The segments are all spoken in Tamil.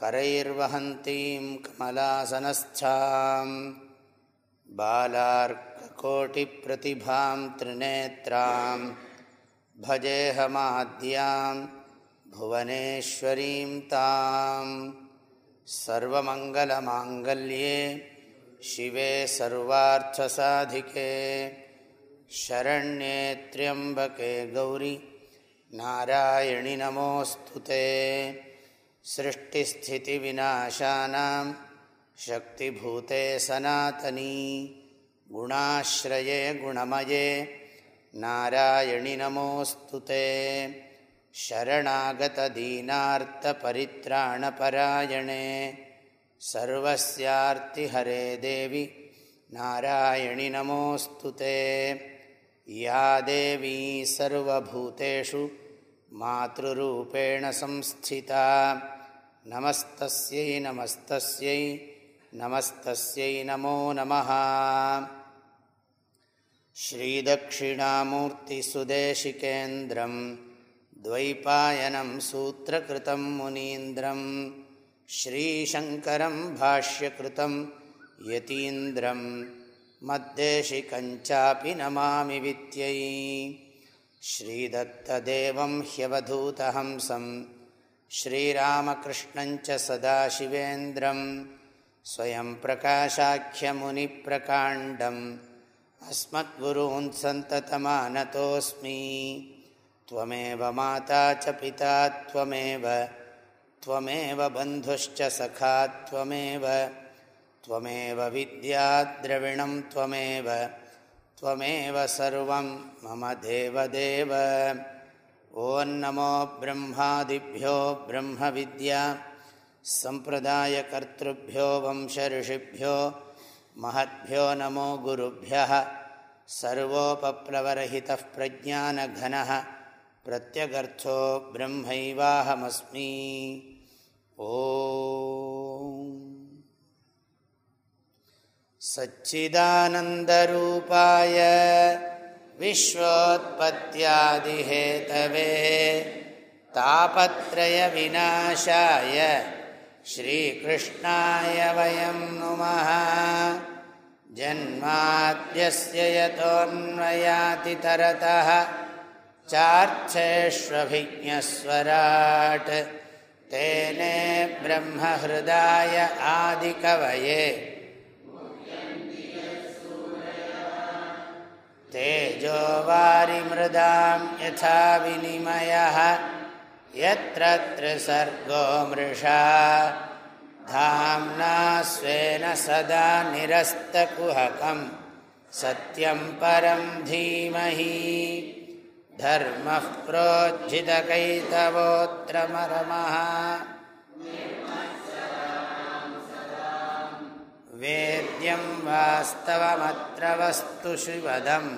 करैर्वहन्तीं कमलासनस्थां बालार्ककोटिप्रतिभां त्रिनेत्रां भजेऽहमाद्यां भुवनेश्वरीं तां सर्वमङ्गलमाङ्गल्ये शिवे सर्वार्थसाधिके शरण्ये त्र्यम्बके गौरि नारायणि नमोऽस्तु ते सृष्टिस्थितिविनाशानां शक्तिभूते सनातनी गुणाश्रये गुणमये नारायणि नमोऽस्तु ते शरणागतदीनार्तपरित्राणपरायणे सर्वस्यार्तिहरे देवि नारायणि नमोऽस्तु ते या देवी सर्वभूतेषु मातृरूपेण संस्थिता நமஸ்தஸ்யை நமஸ்தஸ்யை நமஸ்தஸ்யை நமோ நம श्रीदक्षिणामूर्तिसुदेशिकेन्द्रं द्वैपायनं सूत्रकृतं मुनीन्द्रं श्रीशङ्करं भाष्यकृतं यतीन्द्रं मद्देशिकञ्चापि नमामि विद्यै श्रीदत्तदेवं ह्यवधूतहंसम् श्रीरामकृष्णञ्च सदाशिवेन्द्रं स्वयं प्रकाशाख्यमुनिप्रकाण्डम् अस्मद्गुरून् सन्ततमानतोऽस्मि त्वमेव माता च पिता त्वमेव त्वमेव बन्धुश्च सखा त्वमेव त्वमेव विद्याद्रविणं त्वमेव त्वमेव सर्वं मम देवदेव ॐ नमो ब्रह्मादिभ्यो ब्रह्मविद्या सम्प्रदायकर्तृभ्यो वंशऋषिभ्यो महद्भ्यो नमो गुरुभ्यः सर्वोपप्लवरहितः प्रज्ञानघनः प्रत्यगर्थो ब्रह्मैवाहमस्मि ॐ सच्चिदानन्दरूपाय विश्वोत्पत्त्यादिहेतवे तापत्रयविनाशाय श्रीकृष्णाय वयं नुमः जन्माद्यस्य यतोऽन्वयातितरतः चार्थेष्वभिज्ञस्वराट् तेने ब्रह्महृदाय आदिकवये तेजो वारिमृदां यथा विनिमयः यत्र त्रिसर्गो मृषा धाम्ना स्वेन सदा निरस्तकुहकं सत्यं परं धीमहि धर्मः प्रोज्झितकैतवोत्रमरमः वेद्यं वास्तवमत्र वस्तु शिवदम्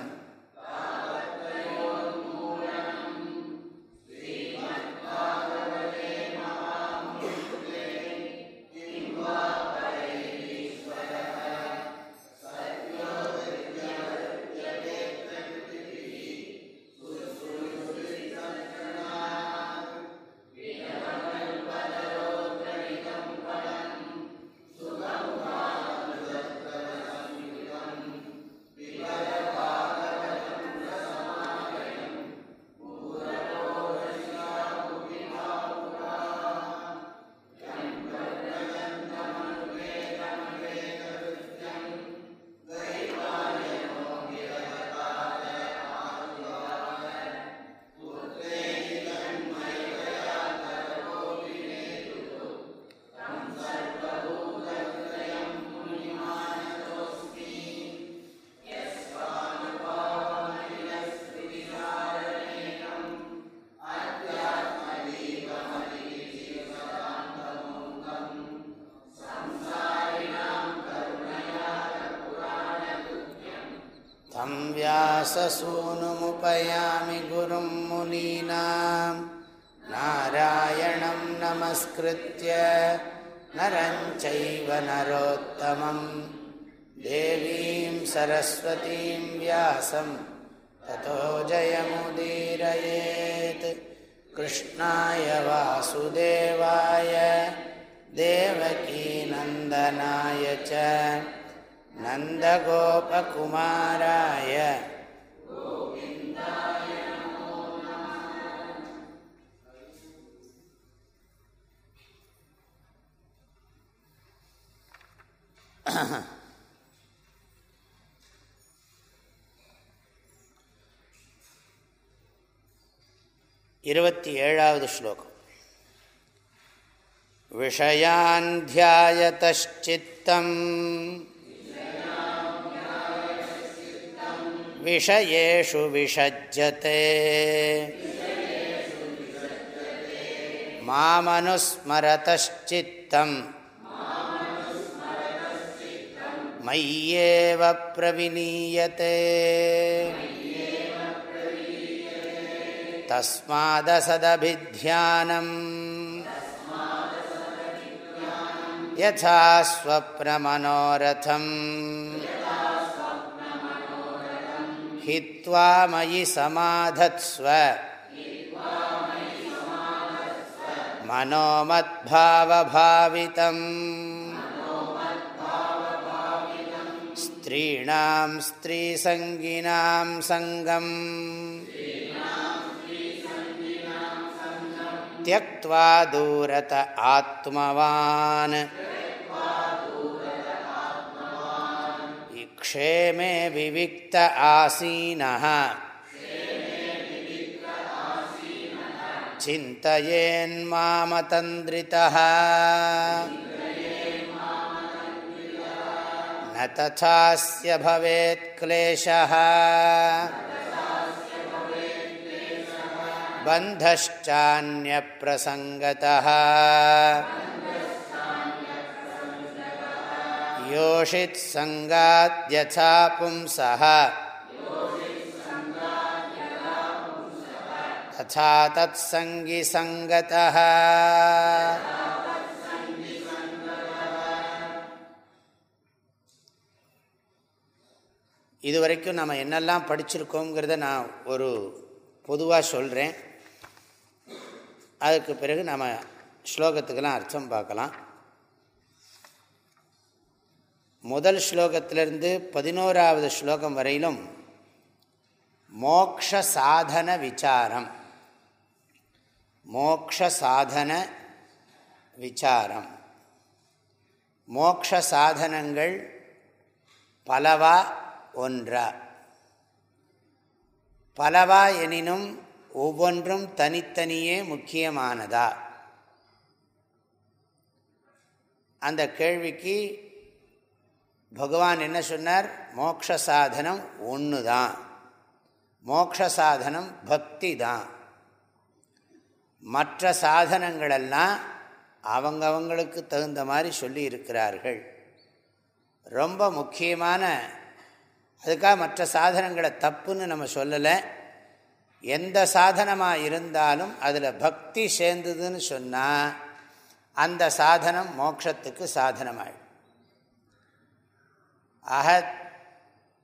व्याससूनुमुपयामि गुरुं मुनीनां नारायणं नमस्कृत्य नरं चैव नरोत्तमं देवीं सरस्वतीं व्यासं ततो जयमुदीरयेत् कृष्णाय वासुदेवाय देवकीनन्दनाय च नन्दगोपकुमाराय இருபத்தி ஏழாவது ஸ்லோகம். விஷயான் தியாயத்தித்தம் விஷயேஷு விஷஜ்ஜதே மாமனுஸ்மரத்தித்தம் மய்யேவ பிரவிலீயத்தை तस्मादसदभिध्यानम् यथा स्वप्नमनोरथम् हित्वा मयि समाधत्स्व मनोमद्भावभावितम् स्त्रीणां स्त्रीसङ्गिनां सङ्गम् त्यक्त्वा दूरत आत्मवान् क्षेमे विविक्त आसीनः चिन्तयेन्मामतन्द्रितः न तथास्य भवेत् क्लेशः बन्धश्चान्यप्रसङ्गतः योषित्सङ्गाद्यथा पुंसः तथा तत्सङ्गिसङ्गतः இதுவரைக்கும் நம்ம என்னெல்லாம் படிச்சிருக்கோங்கிறத நான் ஒரு பொதுவாக சொல்கிறேன் அதுக்கு பிறகு நம்ம ஸ்லோகத்துக்கெல்லாம் அர்த்தம் பார்க்கலாம். முதல் ஸ்லோகத்திலிருந்து பதினோராவது ஸ்லோகம் வரையிலும் மோக்ஷ சாதன விசாரம். மோக்ஷ சாதன விசாரம். மோக்ஷ சாதனங்கள் பலவா ஒன்றா? பலவா எனினும் ஒவ்வொன்றும் தனித்தனியே முக்கியமானதா? அந்த கேள்விக்கு பகவான் என்ன சொன்னார்? மோக்ஷ சாதனம் ஒன்று தான் மோக்ஷ சாதனம் பக்தி தான் மற்ற சாதனங்களெல்லாம் அவங்கவங்களுக்கு தகுந்த மாதிரி சொல்லி இருக்கிறார்கள் ரொம்ப முக்கியமான அதுக்காக மற்ற சாதனங்களை தப்புன்னு நம்ம சொல்லலை. எந்த சாதனமாக இருந்தாலும் அதில் பக்தி சேர்ந்ததுன்னு சொன்னால் அந்த சாதனம் மோட்சத்துக்கு சாதனமாயிடும். ஆக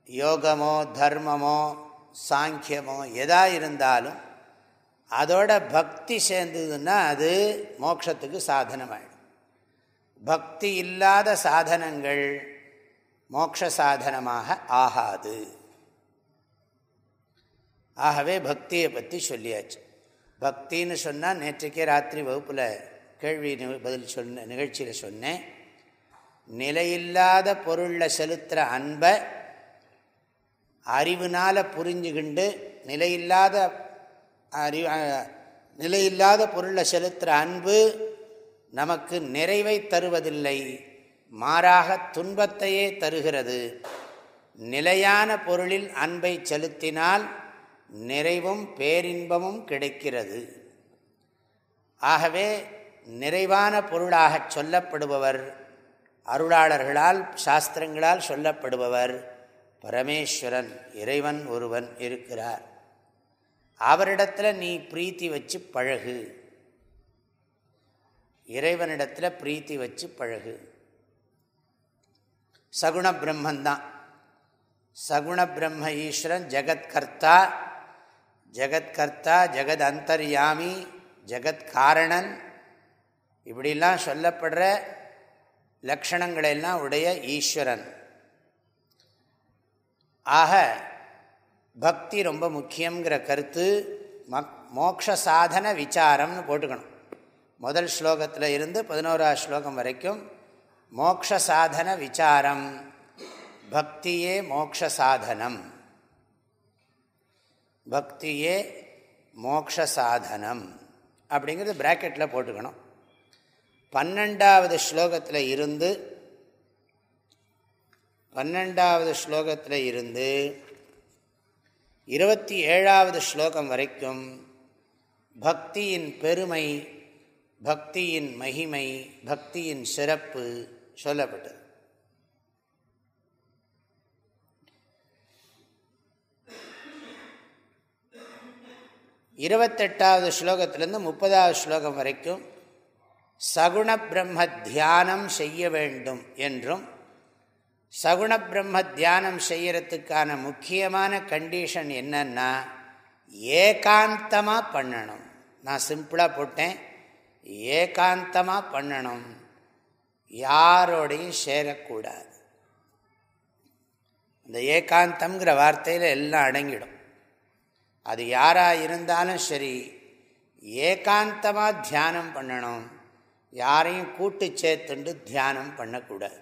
யோகமோ தர்மமோ சாங்கியமோ எதா இருந்தாலும் அதோட பக்தி சேர்ந்ததுன்னா அது மோட்சத்துக்கு சாதனமாயிடும். பக்தி இல்லாத சாதனங்கள் மோட்ச சாதனமாக ஆகாது. ஆகவே பக்தியை பற்றி சொல்லியாச்சு. பக்தின்னு சொன்னால் நேற்றுக்கே ராத்திரி வகுப்பில் கேள்வி பதில் சொன்ன நிகழ்ச்சியில் சொன்னேன். நிலையில்லாத பொருளில் செலுத்துகிற அன்பை அறிவுனால் புரிஞ்சுக்கிண்டு நிலையில்லாத அறி நிலையில்லாத பொருளில் செலுத்துகிற அன்பு நமக்கு நிறைவை தருவதில்லை. மாறாக துன்பத்தையே தருகிறது. நிலையான பொருளில் அன்பை செலுத்தினால் நிறைவும் பேரின்பமும் கிடைக்கிறது. ஆகவே நிறைவான பொருளாக சொல்லப்படுபவர் அருளாளர்களால் சாஸ்திரங்களால் சொல்லப்படுபவர் பரமேஸ்வரன் இறைவன் ஒருவன் இருக்கிறார். அவரிடத்தில் நீ பிரீத்தி வச்சு பழகு. இறைவனிடத்தில் பிரீத்தி வச்சு பழகு. சகுண பிரம்மந்தான். சகுண பிரம்ம ஈஸ்வரன் ஜெகத்கர்த்தா ஜெகத்கர்த்தா ஜெகத் அந்தர்யாமி ஜெகத்காரணன் இப்படிலாம் சொல்லப்படுற லக்ஷணங்களெல்லாம் உடைய ஈஸ்வரன். ஆக பக்தி ரொம்ப முக்கியங்கிற கருத்து மக் மோக்ஷ சாதன விசாரம்னு போட்டுக்கணும். முதல் ஸ்லோகத்தில் இருந்து பதினோராவது ஸ்லோகம் வரைக்கும் மோக்ஷ சாதன விசாரம் பக்தியே மோக்ஷ சாதனம். பக்தியே மோக்ஷ சாதனம் அப்படிங்கிறது ப்ராக்கெட்டில் போட்டுக்கணும். பன்னெண்டாவது ஸ்லோகத்தில் இருந்து பன்னெண்டாவது ஸ்லோகத்தில் இருந்து இருபத்தி ஏழாவது ஸ்லோகம் வரைக்கும் பக்தியின் பெருமை பக்தியின் மகிமை பக்தியின் சிறப்பு சொல்லப்பட்டது. இருபத்தெட்டாவது ஸ்லோகத்திலேருந்து முப்பதாவது ஸ்லோகம் வரைக்கும் சகுண பிரம்ம தியானம் செய்ய வேண்டும் என்றும் சகுண பிரம்ம தியானம் செய்யறதுக்கான முக்கியமான கண்டிஷன் என்னன்னா ஏகாந்தமாக பண்ணணும். நான் சிம்பிளாக போட்டேன். ஏகாந்தமாக பண்ணணும். யாரோடையும் சேரக்கூடாது. இந்த ஏகாந்தங்கிற வார்த்தையில் எல்லாம் அடங்கிடும். அது யாராக இருந்தாலும் சரி ஏகாந்தமாக தியானம் பண்ணணும். யாரையும் கூட்டு சேர்த்துண்டு தியானம் பண்ணக்கூடாது.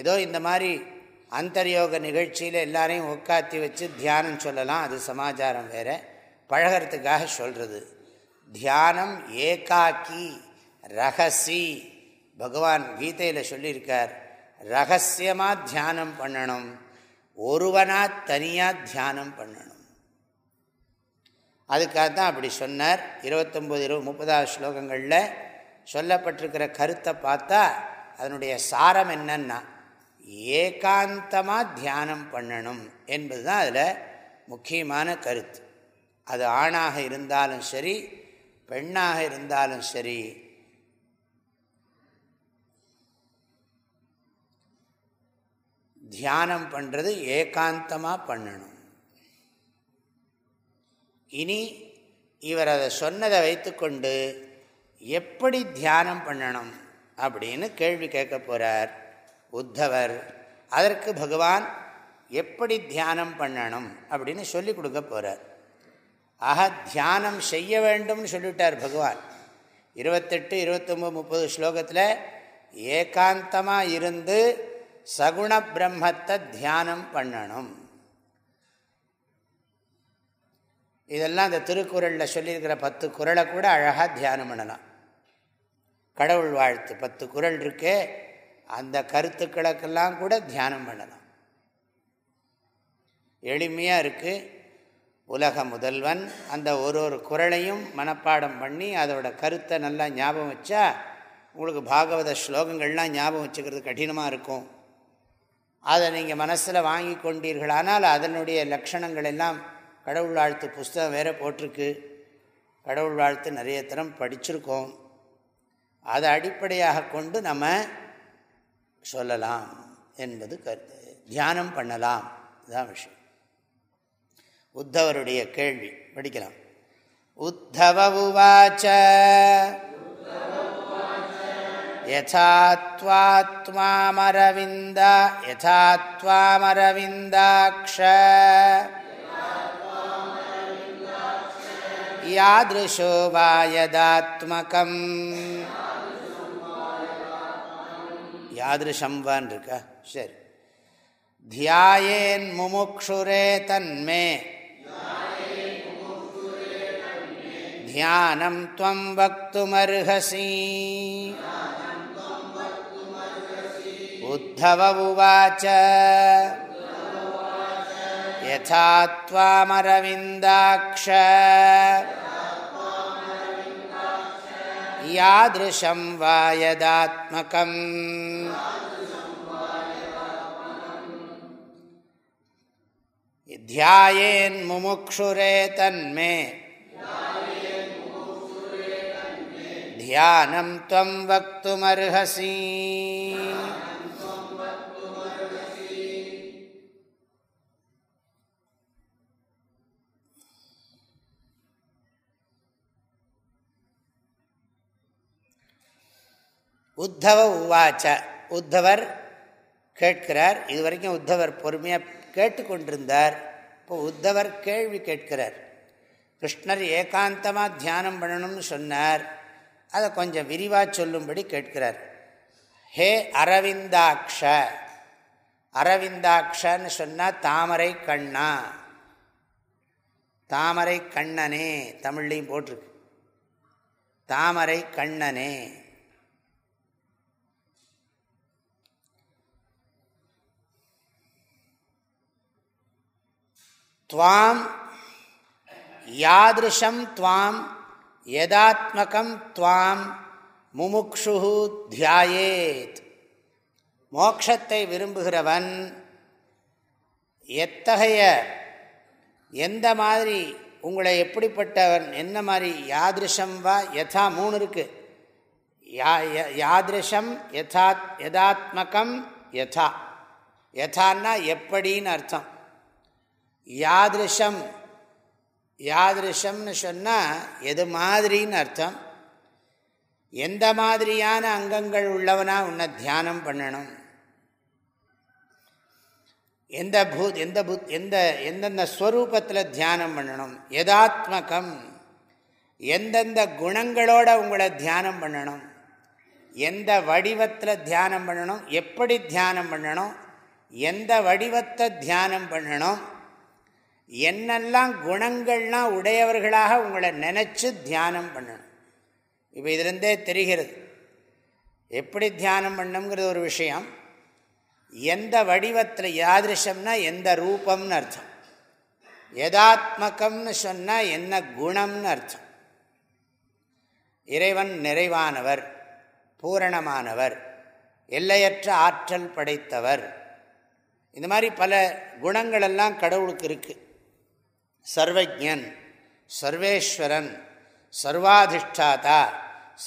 ஏதோ இந்த மாதிரி அந்தர்யோக நிகழ்ச்சியில் எல்லாரையும் உட்காத்தி வச்சு தியானம் சொல்லலாம். அது சமாச்சாரம் வேறு. பழகிறதுக்காக சொல்கிறது தியானம் ஏகாக்கி ரகசி. பகவான் கீதையில் சொல்லியிருக்கார். ரகசியமாக தியானம் பண்ணணும். ஒருவனாக தனியாக தியானம் பண்ணணும். அதுக்காக தான் அப்படி சொன்னார். இருபத்தொம்போது இருபது முப்பதாவது ஸ்லோகங்களில் சொல்லப்பட்டிருக்கிற கருத்தை பார்த்தா அதனுடைய சாரம் என்னன்னா ஏகாந்தமாக தியானம் பண்ணணும் என்பது தான் அதில் முக்கியமான கருத்து. அது ஆணாக இருந்தாலும் சரி பெண்ணாக இருந்தாலும் சரி தியானம் பண்ணுறது ஏகாந்தமாக பண்ணணும். இனி இவர் அதை சொன்னதை வைத்துக்கொண்டு எப்படி தியானம் பண்ணணும் அப்படின்னு கேள்வி கேட்க போகிறார் உத்தவர். அதற்கு பகவான் எப்படி தியானம் பண்ணணும் அப்படின்னு சொல்லி கொடுக்க போகிறார் ஆக தியானம் செய்ய வேண்டும்னு சொல்லிவிட்டார் பகவான். இருபத்தெட்டு இருபத்தொம்பது முப்பது ஸ்லோகத்தில் ஏகாந்தமாக இருந்து சகுண பிரம்மத்தை தியானம் பண்ணணும். இதெல்லாம் இந்த திருக்குறளில் சொல்லியிருக்கிற பத்து குரலை கூட அழகாக தியானம் பண்ணலாம். கடவுள் வாழ்த்து பத்து குரல் இருக்கே அந்த கருத்துக்களுக்கெல்லாம் கூட தியானம் பண்ணலாம். எளிமையாக இருக்குது உலக முதல்வன் அந்த ஒரு ஒரு குரலையும் மனப்பாடம் பண்ணி அதோட கருத்தை நல்லா ஞாபகம் வச்சா உங்களுக்கு பாகவத ஸ்லோகங்கள்லாம் ஞாபகம் வச்சுக்கிறது கடினமாக இருக்கும். அதை நீங்கள் மனசில் வாங்கி கொண்டீர்கள். ஆனால் அதனுடைய லக்ஷணங்கள் எல்லாம் கடவுள் வாழ்த்து புஸ்தகம் வேறு போட்டிருக்கு. கடவுள் வாழ்த்து நிறைய தரம் படிச்சிருக்கோம். அதை அடிப்படையாக கொண்டு நம்ம சொல்லலாம் என்பது கருத்து. தியானம் பண்ணலாம். இதுதான் விஷயம். உத்தவருடைய கேள்வி. படிக்கலாம். உத்தவ உவாச்ச யசாத்வாத்மாமரவிந்த யசாத்வாமரவிந்தாக்ஷ யாதிருஷோ வாயதாத்மகம் யாதிருஷம் வான் இருக்கா சரி தியாயேன் முமுக்ஷுரே தன்மே தியானம் துவம் வக்துமர்ஹசி उद्धव उवाच यथा त्वामरविन्दाक्ष यादृशं वा यदात्मकम् ध्यायेन्मुमुक्षुरे तन्मे ध्यानं त्वं वक्तुमर्हसि உத்தவ உவாச்ச. உத்தவர் கேட்கிறார். இது வரைக்கும் உத்தவர் பொறுமையாக கேட்டுக்கொண்டிருந்தார். இப்போ உத்தவர் கேள்வி கேட்கிறார். கிருஷ்ணர் ஏகாந்தமாக தியானம் பண்ணணும்னு சொன்னார். அதை கொஞ்சம் விரிவாக சொல்லும்படி கேட்கிறார். ஹே அரவிந்தாக்ஷ. அரவிந்தாக்ஷன்னு சொன்னால் தாமரை கண்ணா. தாமரை கண்ணனே. தமிழ்லையும் போட்டிருக்கு. தாமரை கண்ணனே. துவாம் யாதிருஷம் துவாம் யதாத்மகம் துவாம் முமுக்ஷு தியாயேத் மோக்ஷத்தை விரும்புகிறவன் எத்தகைய எந்த மாதிரி உங்களை எப்படிப்பட்டவன் என்ன மாதிரி யாதிருஷம் வா யதா மூணு இருக்கு. யாதிருஷம் யதா யதாத்மகம் யதா. யதான்னா எப்படின்னு அர்த்தம். யாதிருஷம். யாதிருஷம்னு சொன்னால் எது மாதிரின்னு அர்த்தம். எந்த மாதிரியான அங்கங்கள் உள்ளவனா உன்னை தியானம் பண்ணணும். எந்த பூத் எந்த புத் எந்த எந்தெந்த ஸ்வரூபத்தில் தியானம் பண்ணணும். எதாத்மகம். எந்தெந்த குணங்களோட உங்களை தியானம் பண்ணணும். எந்த வடிவத்தில் தியானம் பண்ணணும். எப்படி தியானம் பண்ணணும். எந்த வடிவத்தை தியானம் பண்ணணும். என்னெல்லாம் குணங்கள்லாம் உடையவர்களாக உங்களை நினச்சி தியானம் பண்ணணும். இப்போ இதுலேருந்தே தெரிகிறது. எப்படி தியானம் பண்ணணுங்கிறது ஒரு விஷயம். எந்த வடிவத்தில் யாதிருஷம்னா எந்த ரூபம்னு அர்த்தம். யதாத்மகம்னு சொன்னால் என்ன குணம்னு அர்த்தம். இறைவன் நிறைவானவர் பூரணமானவர் எல்லையற்ற ஆற்றல் படைத்தவர். இந்த மாதிரி பல குணங்களெல்லாம் கடவுளுக்கு இருக்குது சர்வஜன் சர்வேஸ்வரன் சர்வாதிஷ்டாதா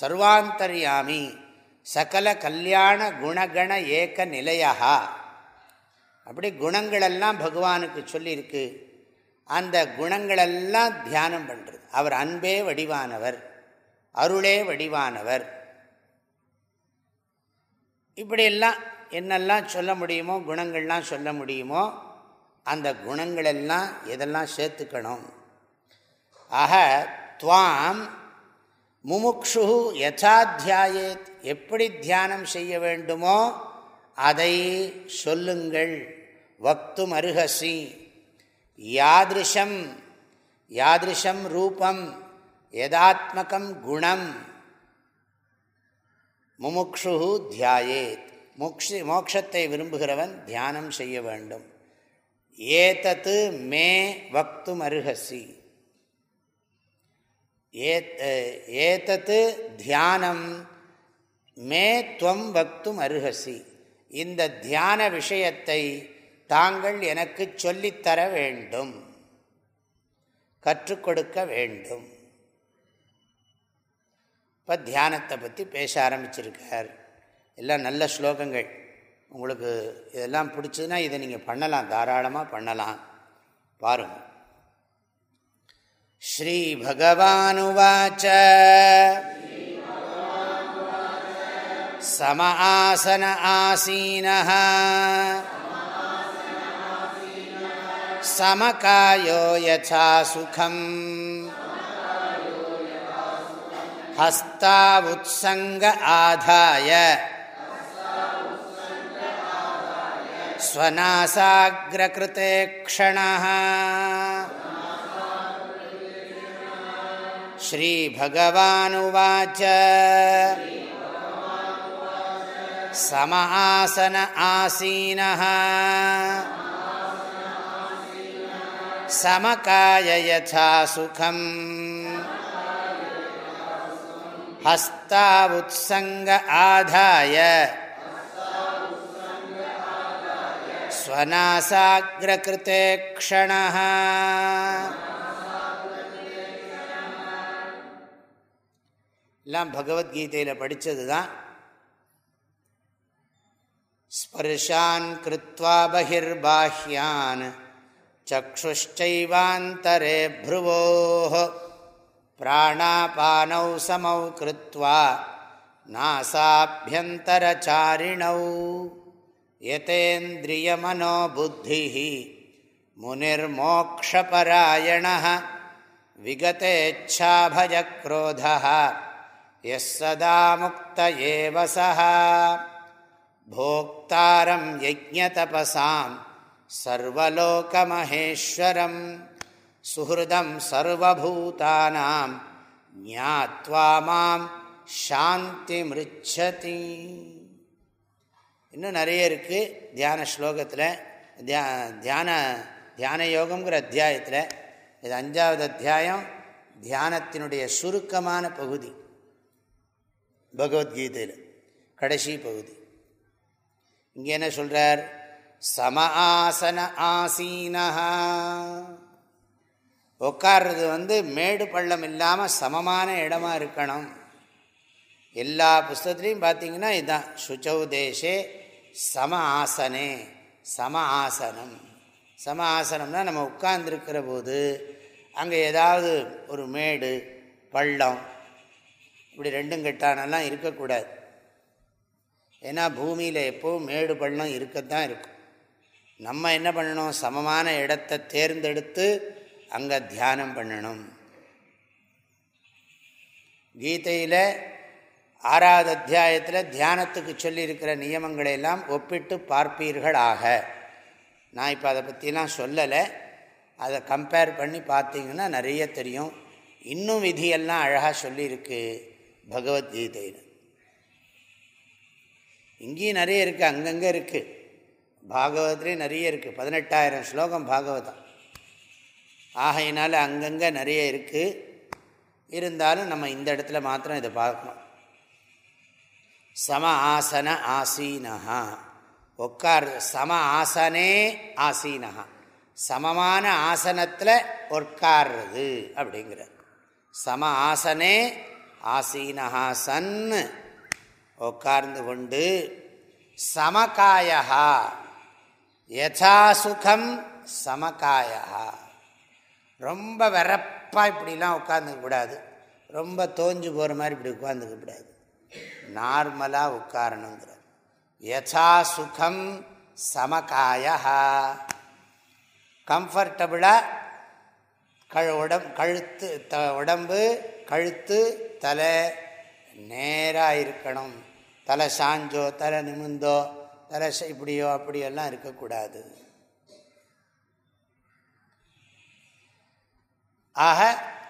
சர்வாந்தர்யாமி சகல கல்யாண குணகண ஏக நிலையா அப்படி குணங்களெல்லாம் பகவானுக்கு சொல்லியிருக்கு. அந்த குணங்களெல்லாம் தியானம் பண்ணுறது அவர் அன்பே வடிவானவர் அருளே வடிவானவர். இப்படியெல்லாம் என்னெல்லாம் சொல்ல முடியுமோ குணங்கள்லாம் சொல்ல முடியுமோ அந்த குணங்களெல்லாம் எதெல்லாம் சேர்த்துக்கணும்? ஆக துவாம் முமுக்ஷு யசாத்தியாயேத் எப்படி தியானம் செய்ய வேண்டுமோ அதை சொல்லுங்கள். வக்தும் அருகசி யாதிருஷம் யாதிருஷம் ரூபம் யதாத்மகம் குணம். முமுக்ஷு தியாயேத். முக்ஷி மோட்சத்தை விரும்புகிறவன் தியானம் செய்ய வேண்டும். ஏதத்து மே வக்தும் அருகசி. ஏதத்து தியானம் மே துவம் வக்தும் அருகசி. இந்த தியான விஷயத்தை தாங்கள் எனக்கு சொல்லித்தர வேண்டும். கற்றுக் கொடுக்க வேண்டும். இப்போ தியானத்தை பற்றி பேச ஆரம்பிச்சிருக்கார். எல்லாம் நல்ல ஸ்லோகங்கள். உங்களுக்கு இதெல்லாம் பிடிச்சதுன்னா இதை நீங்கள் பண்ணலாம் தாராளமாக பண்ணலாம் பாருங்கள் श्रीभगवानुवाच सम आसन आसीनः समकायो यथा सुखम् हस्तावुत्सङ्ग आधाय स्वनासाग्रकृते क्षणः। श्रीभगवानुवाच। सम आसन आसीनः। समकाय यथा सुखम्। हस्तावुत्सङ्ग आधाय। स्वनासाग्रकृते क्षणः எல்லாம் பகவத்கீதையில் படித்தது தான் ஸ்பர்ஷான் கிருத்வா பகிர்பாஹ்யான் चक्षुश्चैवान्तरे भ्रुवोः प्राणापानौ समौ कृत्वा नासाभ्यन्तरचारिणौ यतेन्द्रियमनोबुद्धिः मुनिर्मोक्षपरायणः विगतेच्छाभजक्रोधः यः सदा मुक्त एव सः। भोक्तारं यज्ञतपसां सर्वलोकमहेश्वरं सुहृदं सर्वभूतानां ज्ञात्वा माँ शान्तिमृच्छति। இன்னும் நிறைய இருக்குது தியான ஸ்லோகத்தில் தியா தியான தியான யோகங்கிற அத்தியாயத்தில் இது அஞ்சாவது அத்தியாயம் தியானத்தினுடைய சுருக்கமான பகுதி. பகவத்கீதையில் கடைசி பகுதி. இங்கே என்ன சொல்கிறார் சம ஆசன ஆசீனா உட்கார்றது வந்து மேடு பள்ளம் இல்லாமல் சமமான இடமா இருக்கணும். எல்லா புஸ்தத்துலேயும் பார்த்தீங்கன்னா இதுதான் சுச்சௌ தேசே சம ஆசனே சம ஆசனம் சம ஆசனம்னா நம்ம உட்கார்ந்துருக்கிற போது அங்கே ஏதாவது ஒரு மேடு பள்ளம் இப்படி ரெண்டும் கெட்டானெல்லாம் இருக்கக்கூடாது. ஏன்னா பூமியில் எப்போவும் மேடு பள்ளம் இருக்கத்தான் இருக்கும். நம்ம என்ன பண்ணணும்? சமமான இடத்தை தேர்ந்தெடுத்து அங்கே தியானம் பண்ணணும். கீதையில் ஆறாவது அத்தியாயத்தில் தியானத்துக்கு சொல்லியிருக்கிற நியமங்களை எல்லாம் ஒப்பிட்டு பார்ப்பீர்கள் ஆக நான் இப்போ அதை பற்றிலாம் சொல்லலை. அதை கம்பேர் பண்ணி பார்த்தீங்கன்னா நிறைய தெரியும். இன்னும் விதியெல்லாம் அழகாக சொல்லியிருக்கு பகவத்கீதையில். இங்கேயும் நிறைய இருக்குது அங்கங்கே இருக்குது பாகவதத்துலேயும் நிறைய இருக்குது பதினெட்டாயிரம் ஸ்லோகம் பாகவதம். ஆகையினால அங்கங்கே நிறைய இருக்குது இருந்தாலும் நம்ம இந்த இடத்துல மாத்திரம் இதை பார்க்கணும். சம ஆசன ஆசீனஹா. உட்கார் சம ஆசனே ஆசீனஹா. சமமான ஆசனத்தில் உட்கார்றது அப்படிங்கிற சம ஆசனே ஆசீனஹா சன் உட்கார்ந்து கொண்டு சமகாயா யதா சுகம் சமகாயா ரொம்ப வெறப்பாக இப்படிலாம் உட்காந்துக்க கூடாது. ரொம்ப தோஞ்சு போகிற மாதிரி இப்படி உட்காந்துக்க கூடாது. நார்மலாக உட்காரணுங்கிறார். யசா சுகம் சமகாயா. கம்ஃபர்டபுளாக கழு உடம் கழுத்து த உடம்பு கழுத்து தலை நேராக இருக்கணும். தலை சாஞ்சோ தலை நிமிந்தோ தலை இப்படியோ அப்படியெல்லாம் இருக்கக்கூடாது. ஆக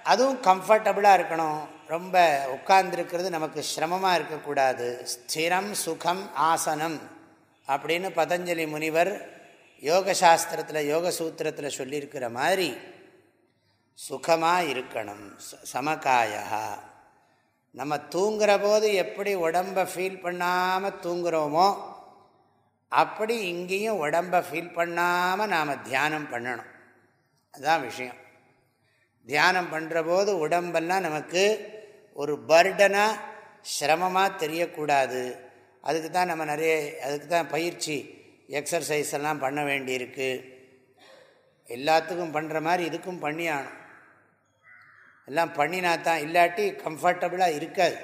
அதுவும் கம்ஃபர்டபுளாக இருக்கணும். ரொம்ப உட்கார்ந்துருக்கிறது நமக்கு சிரமமாக இருக்கக்கூடாது. ஸ்திரம் சுகம் ஆசனம் அப்படின்னு பதஞ்சலி முனிவர் யோகசாஸ்திரத்தில் யோக சூத்திரத்தில் சொல்லியிருக்கிற மாதிரி சுகமாக இருக்கணும். சமகாயா நம்ம தூங்குற போது எப்படி உடம்பை ஃபீல் பண்ணாமல் தூங்குகிறோமோ அப்படி இங்கேயும் உடம்பை ஃபீல் பண்ணாமல் நாம் தியானம் பண்ணணும். அதுதான் விஷயம். தியானம் பண்ணுற போது உடம்பெல்லாம் நமக்கு ஒரு பர்டனாக சிரமமாக தெரியக்கூடாது. அதுக்கு தான் நம்ம நிறைய அதுக்கு தான் பயிற்சி எக்ஸசைஸ் எல்லாம் பண்ண வேண்டியிருக்கு. எல்லாத்துக்கும் பண்ணுற மாதிரி இதுக்கும் பண்ணி ஆகணும் எல்லாம் பண்ணினா தான் இல்லாட்டி கம்ஃபர்டபுளாக இருக்காது.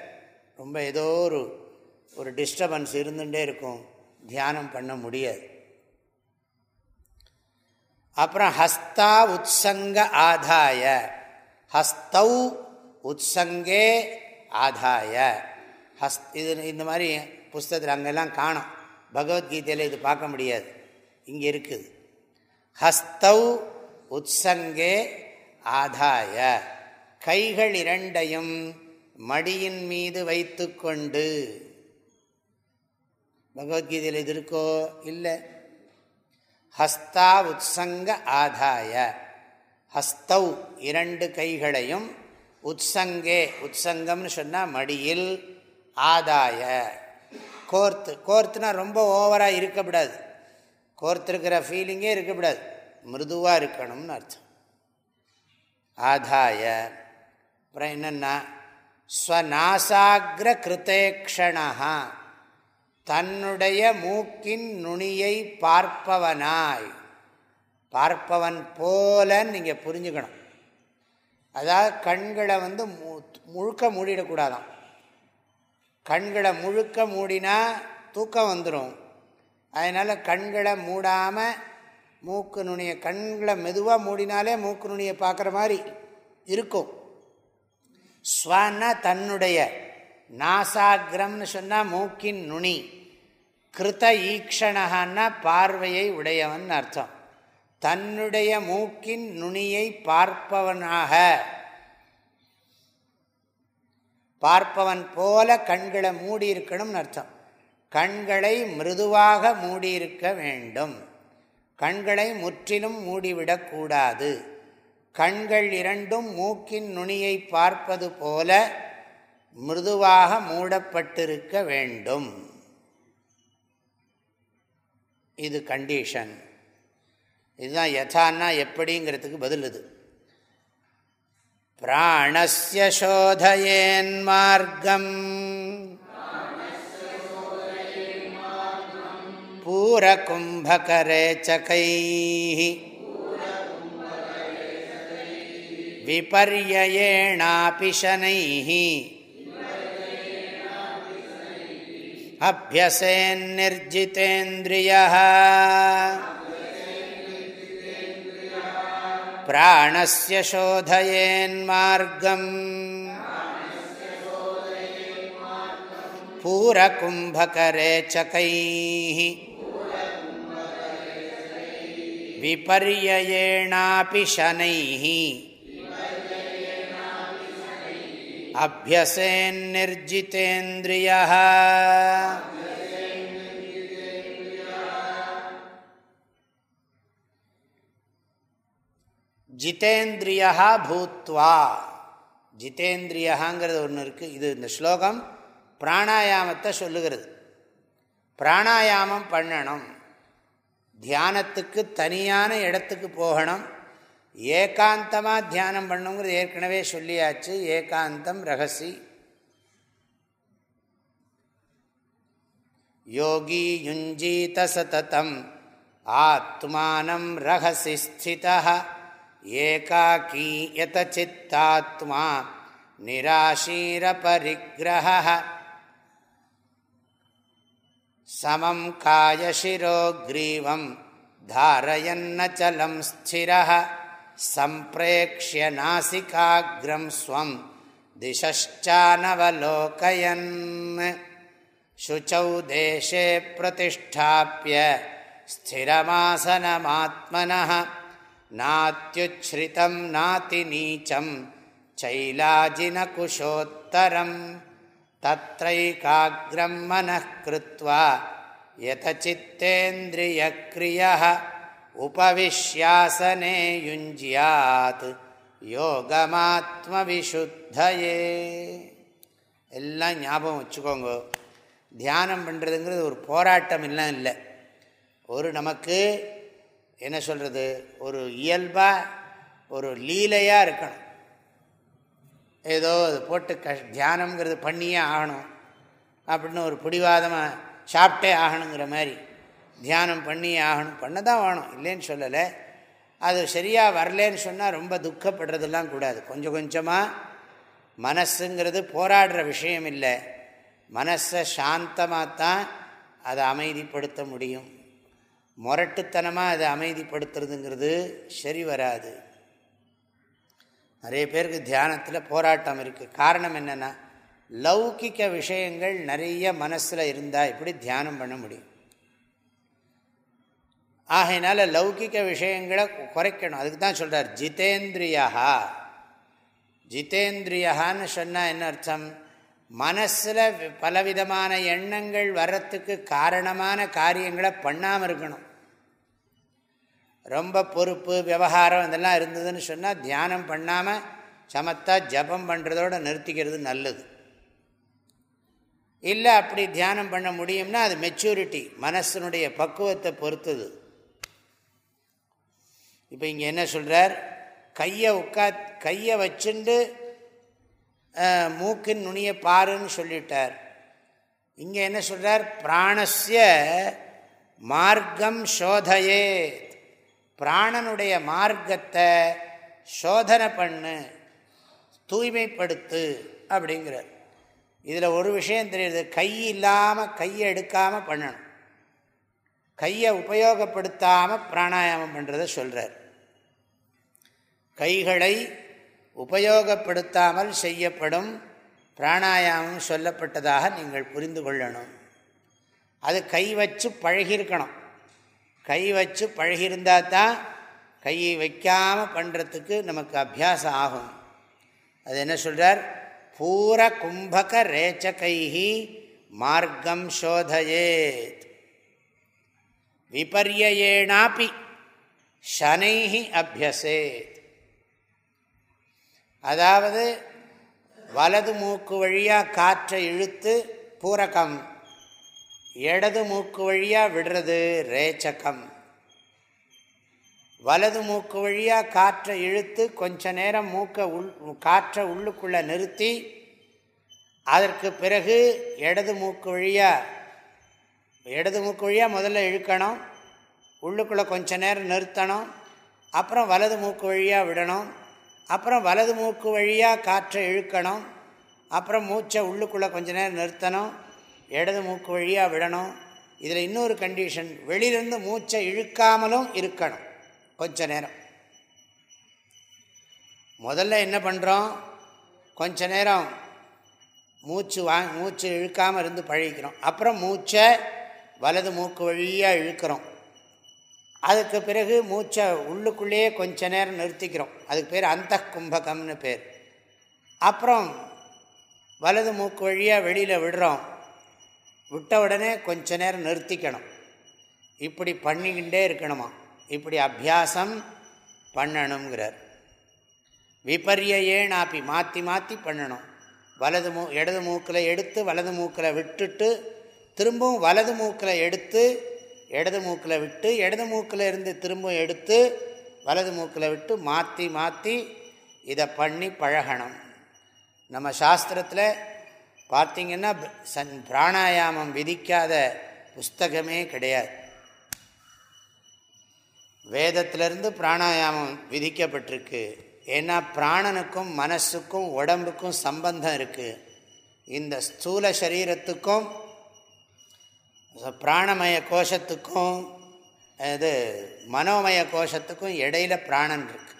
ரொம்ப ஏதோ ஒரு ஒரு டிஸ்டர்பன்ஸ் இருந்துகிட்டே இருக்கும். தியானம் பண்ண முடியாது. அப்புறம் ஹஸ்தா உத்சங்க ஆதாய ஹஸ்தௌ உத்சங்கே ஆதாய. ஹஸ் இது இந்த மாதிரி புஸ்தகத்தில் அங்கெல்லாம் காணும். பகவத்கீதையில் இது பார்க்க முடியாது. இங்கே இருக்குது. ஹஸ்தௌ உத்சங்கே ஆதாய. கைகள் இரண்டையும் மடியின் மீது வைத்து கொண்டு. பகவத்கீதையில் இது இருக்கோ இல்லை? ஹஸ்தா உத்சங்க ஆதாய. ஹஸ்தௌ இரண்டு கைகளையும் உத்சங்கே உத்சங்கம்னு சொன்னால் மடியில் ஆதாய. கோர்த்து கோர்த்துனா ரொம்ப ஓவராக இருக்கக்கூடாது. கோர்த்துருக்கிற ஃபீலிங்கே இருக்கக்கூடாது. மிருதுவாக இருக்கணும்னு அர்த்தம். ஆதாய. அப்புறம் என்னென்னா ஸ்வநாசாகிர கிருத்தேக்ஷணா தன்னுடைய மூக்கின் நுனியை பார்ப்பவனாய். பார்ப்பவன் போலன்னு நீங்கள் புரிஞ்சுக்கணும். அதாவது கண்களை வந்து முழுக்க மூடிடக்கூடாதான். கண்களை முழுக்க மூடினா தூக்கம் வந்துடும் அதனால் கண்களை மூடாமல் மூக்கு நுனியை கண்களை மெதுவாக மூடினாலே மூக்கு நுனியை பார்க்குற மாதிரி இருக்கும். ஸ்வன தன்னுடைய நாசாகிரம்னு சொன்னால் மூக்கின் நுனி. கிருத ஈக்ஷணகான்னா பார்வையை உடையவன் அர்த்தம். தன்னுடைய மூக்கின் நுனியை பார்ப்பவனாக. பார்ப்பவன் போல கண்களை மூடியிருக்கணும்னு அர்த்தம். கண்களை மிருதுவாக மூடியிருக்க வேண்டும். கண்களை முற்றிலும் மூடிவிடக்கூடாது கண்கள் இரண்டும் மூக்கின் நுனியை பார்ப்பது போல மிருதுவாக மூடப்பட்டிருக்க வேண்டும். இது கண்டிஷன் இதுதான் யதான்னா எப்படிங்கிறதுக்கு பதில் இது பிராணஸ்ய சோதயேன் மார்க்கம் பூரகும்பகரே சகைः विपर्ययेणापि शनैः अभ्यसेन्निर्जितेन्द्रियः प्राणस्य शोधयेन्मार्गम् पूरकुम्भकरे चकैः विपर्ययेणापि शनैः। अभ्यसेन्निर्जितेन्द्रियः ஜிதேந்திரியா பூத்வா. ஜிதேந்திரியாங்கிறது ஒன்று இருக்குது இது இந்த ஸ்லோகம் பிராணாயாமத்தை சொல்லுகிறது. பிராணாயாமம் பண்ணணும். தியானத்துக்கு தனியான இடத்துக்கு போகணும். ஏகாந்தமாக தியானம் பண்ணுங்கிறது ஏற்கனவே சொல்லியாச்சு. ஏகாந்தம் ரகசி. யோகி யுஞ்சீத சததம் ஆத்மானம் ரகசி ஸ்திதா ஏகாக்கி யதச்சித்தாத்மா நிராசீரபரிகிரக சமம் காயசிரோக்ரீவம் தாரயன்னச்சலம் ஸ்திரः सम्प्रेक्ष्य नासिकाग्रं स्वं दिशश्चानवलोकयन् शुचौ देशे प्रतिष्ठाप्य स्थिरमासनमात्मनः नात्युच्छ्रितं नातिनीचं चैलाजिनकुशोत्तरं तत्रैकाग्रं मनः कृत्वा यतचित्तेन्द्रियक्रियः உபவிஷ்யாசனே யுஞ்சியாத் யோகமாத்ம விசுத்தையே எல்லாம் ஞாபகம் வச்சுக்கோங்க தியானம் பண்ணுறதுங்கிறது ஒரு போராட்டம் எல்லாம் இல்லை ஒரு நமக்கு என்ன சொல்கிறது ஒரு இயல்பாக ஒரு லீலையாக இருக்கணும். ஏதோ அது போட்டு கஷ் தியானங்கிறது பண்ணியே ஆகணும். அப்படின்னு ஒரு பிடிவாதமாக சாப்பிட்டே ஆகணுங்கிற மாதிரி தியானம் பண்ணியே ஆகணும். பண்ண தான் வேணும். இல்லைன்னு சொல்லலை. அது சரியாக வரலேன்னு சொன்னால் ரொம்ப துக்கப்படுறதெல்லாம் கூடாது. கொஞ்சம் கொஞ்சமாக மனசுங்கிறது போராடுற விஷயம் இல்லை. மனசை சாந்தமாக தான் அதை அமைதிப்படுத்த முடியும். முரட்டுத்தனமாக அதை அமைதிப்படுத்துறதுங்கிறது சரி வராது. நிறைய பேருக்கு தியானத்தில் போராட்டம் இருக்குது காரணம் என்னென்னா லௌகிக்க விஷயங்கள் நிறைய மனசில் இருந்தால் இப்படி தியானம் பண்ண முடியும்? ஆகையினால லௌகிக்க விஷயங்களை குறைக்கணும். அதுக்கு தான் சொல்கிறார் ஜிதேந்திரியா ஜிதேந்திரியான்னு சொன்னால் என்ன அர்த்தம்? மனசில் பலவிதமான எண்ணங்கள் வர்றதுக்கு காரணமான காரியங்களை பண்ணாமல் இருக்கணும். ரொம்ப பொறுப்பு விவகாரம் இதெல்லாம் இருந்ததுன்னு சொன்னால் தியானம் பண்ணாமல் சமத்தா ஜபம் பண்ணுறதோடு நிறுத்திக்கிறது நல்லது. இல்லை அப்படி தியானம் பண்ண முடியும்னா அது மெச்சூரிட்டி மனசனுடைய பக்குவத்தை பொறுத்தது. இப்போ இங்கே என்ன சொல்கிறார் கையை உட்கா கையை வச்சுண்டு மூக்கின் நுனியை பாருன்னு சொல்லிட்டார். இங்கே என்ன சொல்கிறார் பிராணஸ்ய மார்க்கம் சோதையே பிராணனுடைய மார்க்கத்தை சோதனை பண்ணு தூய்மைப்படுத்து அப்படிங்கிறார். இதில் ஒரு விஷயம் தெரியுது. கை இல்லாமல் கையை எடுக்காமல் பண்ணணும். கையை உபயோகப்படுத்தாமல் பிராணாயாமம் பண்ணுறதை சொல்கிறார் கைகளை உபயோகப்படுத்தாமல் செய்யப்படும் பிராணாயாமம் சொல்லப்பட்டதாக நீங்கள் புரிந்து கொள்ளணும். அது கை வச்சு பழகியிருக்கணும். கை வச்சு பழகியிருந்தால் தான் கையை வைக்காமல் பண்ணுறதுக்கு நமக்கு அபியாசம் ஆகும். அது என்ன சொல்கிறார் பூர கும்பக ரேச்சகைஹி மார்க்கம் சோதயேத். விபரியேனாப்பி சனைஹி அபியசேத். அதாவது வலது மூக்கு வழியாக காற்றை இழுத்து பூரகம் இடது மூக்கு வழியாக விடுறது ரேச்சகம். வலது மூக்கு வழியாக காற்றை இழுத்து கொஞ்ச நேரம் மூக்கை உள் காற்றை உள்ளுக்குள்ளே நிறுத்தி அதற்கு பிறகு இடது மூக்கு வழியாக இடது மூக்கு வழியாக முதல்ல இழுக்கணும் உள்ளுக்குள்ளே கொஞ்ச நேரம் நிறுத்தணும் அப்புறம் வலது மூக்கு வழியாக விடணும். அப்புறம் வலது மூக்கு வழியாக காற்றை இழுக்கணும். அப்புறம் மூச்சை உள்ளுக்குள்ளே கொஞ்ச நேரம் நிறுத்தணும். இடது மூக்கு வழியாக விடணும். இதில் இன்னொரு கண்டிஷன் வெளியிலிருந்து மூச்சை இழுக்காமலும் இருக்கணும். கொஞ்ச நேரம். முதல்ல என்ன பண்ணுறோம் கொஞ்ச நேரம் மூச்சு வா மூச்சு இழுக்காமல் இருந்து பழகிக்கிறோம். அப்புறம் மூச்சை வலது மூக்கு வழியாக இழுக்கிறோம். அதுக்கு பிறகு மூச்சை உள்ளுக்குள்ளேயே கொஞ்ச நேரம் நிறுத்திக்கிறோம். அதுக்கு பேர் அந்த கும்பகம்னு பேர். அப்புறம் வலது மூக்கு வழியாக வெளியில் விடுறோம். விட்ட உடனே கொஞ்ச நேரம் நிறுத்திக்கணும். இப்படி பண்ணிக்கிட்டே இருக்கணுமா? இப்படி அபியாசம் பண்ணணுங்கிறார் விபரியேனாப்பி மாற்றி மாற்றி பண்ணணும். வலது மூ இடது மூக்கில் எடுத்து வலது மூக்கில் விட்டுட்டு திரும்பவும் வலது மூக்கில் எடுத்து இடது மூக்கில் விட்டு இடது மூக்கில் இருந்து திரும்ப எடுத்து வலது மூக்கில் விட்டு மாற்றி மாற்றி இதை பண்ணி பழகணும். நம்ம சாஸ்திரத்தில் பார்த்திங்கன்னா சன் பிராணாயாமம் விதிக்காத புஸ்தகமே கிடையாது. வேதத்திலிருந்து பிராணாயாமம் விதிக்கப்பட்டிருக்கு. ஏன்னா பிராணனுக்கும் மனசுக்கும் உடம்புக்கும் சம்பந்தம் இருக்குது இந்த ஸ்தூல சரீரத்துக்கும் பிராணமய கோஷத்துக்கும் இது மனோமய கோஷத்துக்கும் இடையில பிராணன் இருக்கு.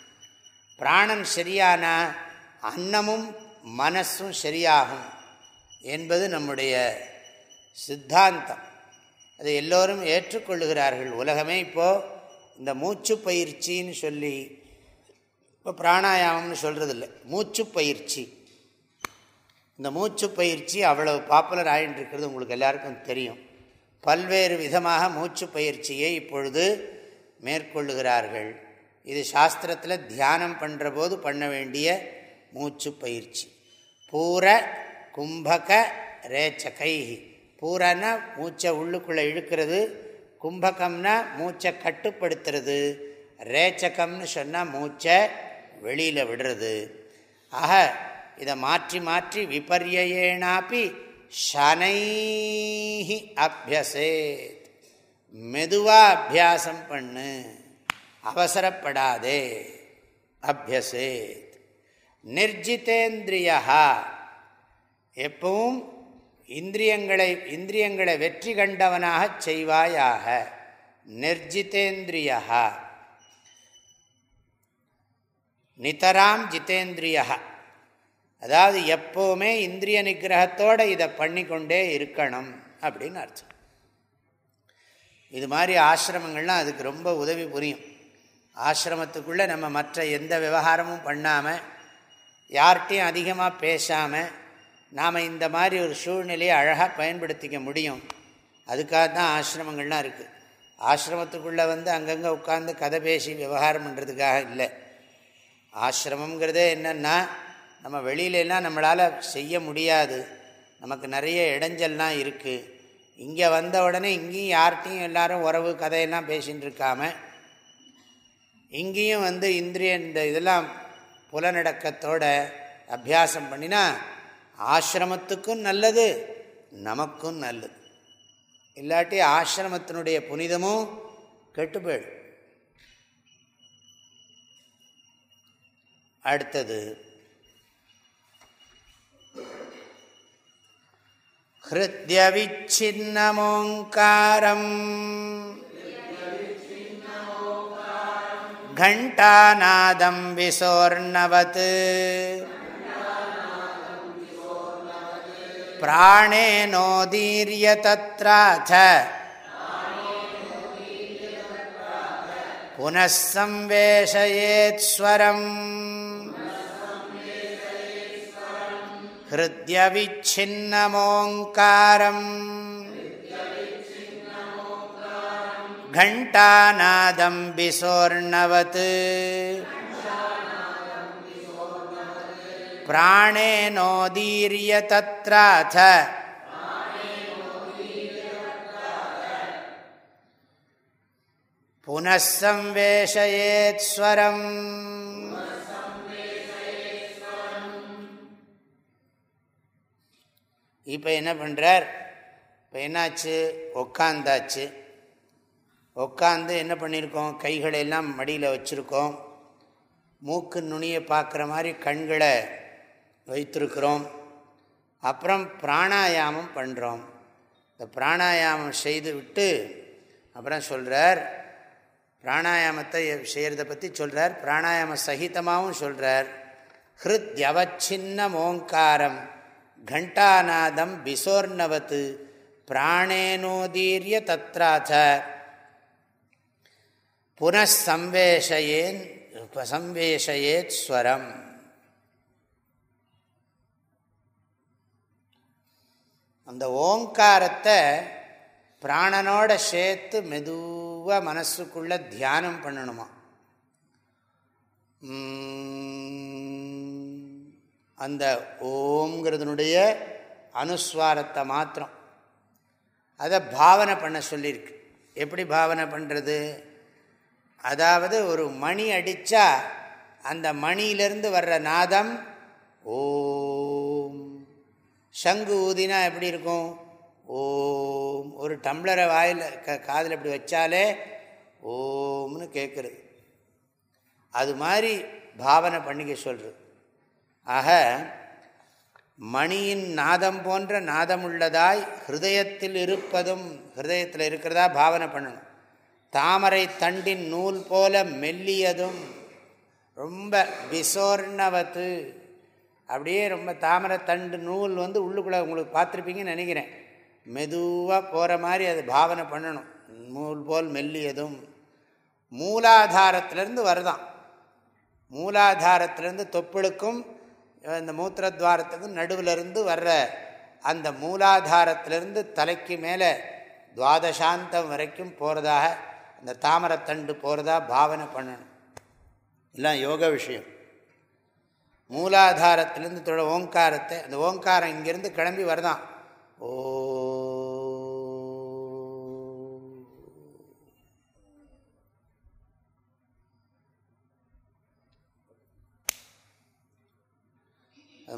பிராணன் சரியானா அன்னமும் மனசும் சரியாகும் என்பது நம்முடைய சித்தாந்தம். அதை எல்லோரும் ஏற்றுக்கொள்ளுகிறார்கள். உலகமே இப்போது இந்த மூச்சு பயிற்சின்னு சொல்லி இப்போ பிராணாயாமம்னு சொல்கிறதில்ல மூச்சு பயிற்சி. இந்த மூச்சு பயிற்சி அவ்வளவு பாப்புலர் ஆகிட்டு இருக்கிறது உங்களுக்கு எல்லாருக்கும் தெரியும். பல்வேறு விதமாக மூச்சு பயிற்சியை இப்பொழுது மேற்கொள்ளுகிறார்கள். இது சாஸ்திரத்தில் தியானம் பண்ணுற போது பண்ண வேண்டிய மூச்சு பயிற்சி. பூர கும்பக ரேச்சகை. பூரன்னா மூச்சை உள்ளுக்குள்ளே இழுக்கிறது. கும்பகம்னா மூச்சை கட்டுப்படுத்துறது. ரேச்சகம்னு சொன்னால் மூச்சை வெளியில் விடுறது. ஆக இதை மாற்றி மாற்றி விபர்யேனாப்பி ஷனைஹி அபியசேத். மெதுவாக அபியாசம் பண்ணு. அவசரப்படாதே. அபியசேத். நிர்ஜிதேந்திரியா எப்பவும் இந்திரியங்களை இந்திரியங்களை வெற்றி கண்டவனாக செய்வாயாக. நிர்ஜிதேந்திரியா நிதராம் ஜிதேந்திரியா அதாவது எப்போவுமே இந்திரிய நிகிரகத்தோடு இதை பண்ணிக்கொண்டே இருக்கணும் அப்படின்னு அர்த்தம். இது மாதிரி ஆசிரமங்கள்லாம் அதுக்கு ரொம்ப உதவி புரியும். ஆசிரமத்துக்குள்ளே நம்ம மற்ற எந்த விவகாரமும் பண்ணாமல் யார்கிட்டையும் அதிகமாக பேசாமல் நாம் இந்த மாதிரி ஒரு சூழ்நிலையை அழகாக பயன்படுத்திக்க முடியும். அதுக்காக தான் ஆசிரமங்கள்லாம் இருக்குது ஆசிரமத்துக்குள்ளே வந்து அங்கங்கே உட்காந்து கதை பேசி விவகாரம் பண்ணுறதுக்காக இல்லை. ஆசிரமங்கிறதே என்னென்னா நம்ம வெளியிலலாம் நம்மளால் செய்ய முடியாது. நமக்கு நிறைய இடைஞ்சல்லாம் இருக்குது இங்கே வந்த உடனே இங்கேயும் யார்கிட்டையும் எல்லோரும் உறவு கதையெல்லாம் பேசின்னு இருக்காமல் இங்கேயும் வந்து இந்திரிய இந்த இதெல்லாம் புலநடக்கத்தோட அபியாசம் பண்ணினா ஆசிரமத்துக்கும் நல்லது நமக்கும் நல்லது. இல்லாட்டி ஆசிரமத்தினுடைய புனிதமும் கெட்டு போயிடும். அடுத்தது ஹிருத்யவிச்சின்னமோங்காரம் घण्टानादं विसोर्णवत् प्राणेनोदीर्य तत्राथ पुनः संवेशयेत्स्वरम् हृद्यविच्छिन्नमोङ्कारम् घण्टानादं विसोर्णवत् प्राणेनोदीर्य तत्राथ पुनः संवेशयेत्स्वरम् இப்போ என்ன பண்ணுறார் இப்போ என்னாச்சு? உக்காந்தாச்சு. உட்காந்து என்ன பண்ணியிருக்கோம் கைகளை எல்லாம் மடியில் வச்சுருக்கோம். மூக்கு நுனியை பார்க்குற மாதிரி கண்களை வைத்திருக்கிறோம். அப்புறம் பிராணாயாமம் பண்ணுறோம் இந்த பிராணாயாமம் செய்து விட்டு அப்புறம் சொல்கிறார் பிராணாயாமத்தை செய்கிறத பற்றி சொல்கிறார் பிராணாயாம சகிதமாகவும் சொல்கிறார் ஹிருத்யவச்சின்ன ஓங்காரம். கண்டாநாதம் பிசோர்ணவத்து பிராணேனோதீரிய தத்ராச்ச புனசம்வேஷயேன் சம்வேஷயேத் ஸ்வரம் அந்த ஓங்காரத்தை பிராணனோட சேர்த்து மெதுவாக மனசுக்குள்ள தியானம் பண்ணணுமா. அந்த ஓம்ங்கிறதுனுடைய அனுஸ்வாரத்தை மாத்திரம். அதை பாவனை பண்ண சொல்லியிருக்கு. எப்படி பாவனை பண்ணுறது அதாவது ஒரு மணி அடித்தா அந்த மணியிலிருந்து வர்ற நாதம் ஓம். சங்கு ஊதினா எப்படி இருக்கும்? ஓம். ஒரு டம்ளரை வாயில் க காதில் இப்படி வச்சாலே ஓம்னு கேட்குறது அது மாதிரி பாவனை பண்ணிக்க சொல்கிறது ஆக மணியின் நாதம் போன்ற நாதம் உள்ளதாய் ஹிருதயத்தில் இருப்பதும் ஹிருதயத்தில் இருக்கிறதா பாவனை பண்ணணும். தாமரை தண்டின் நூல் போல மெல்லியதும் ரொம்ப விசோர்ணவத்து. அப்படியே ரொம்ப தாமரை தண்டு நூல் வந்து உள்ளுக்குள்ளே உங்களுக்கு பார்த்துருப்பீங்கன்னு நினைக்கிறேன். மெதுவாக போகிற மாதிரி அது பாவனை பண்ணணும். நூல் போல் மெல்லியதும். மூலாதாரத்திலேருந்து வருதான். மூலாதாரத்திலேருந்து தொப்புளுக்கும் இந்த மூத்திரத்வாரத்துக்கும் நடுவிலிருந்து வர்ற அந்த மூலாதாரத்திலிருந்து தலைக்கு மேலே துவாதசாந்தம் வரைக்கும் போகிறதாக அந்த தாமரத்தண்டு போகிறதா பாவனை பண்ணணும். எல்லாம் யோக விஷயம். மூலாதாரத்திலேருந்து தொழ ஓங்காரத்தை அந்த ஓங்காரம் இங்கேருந்து கிளம்பி வரதான். ஓ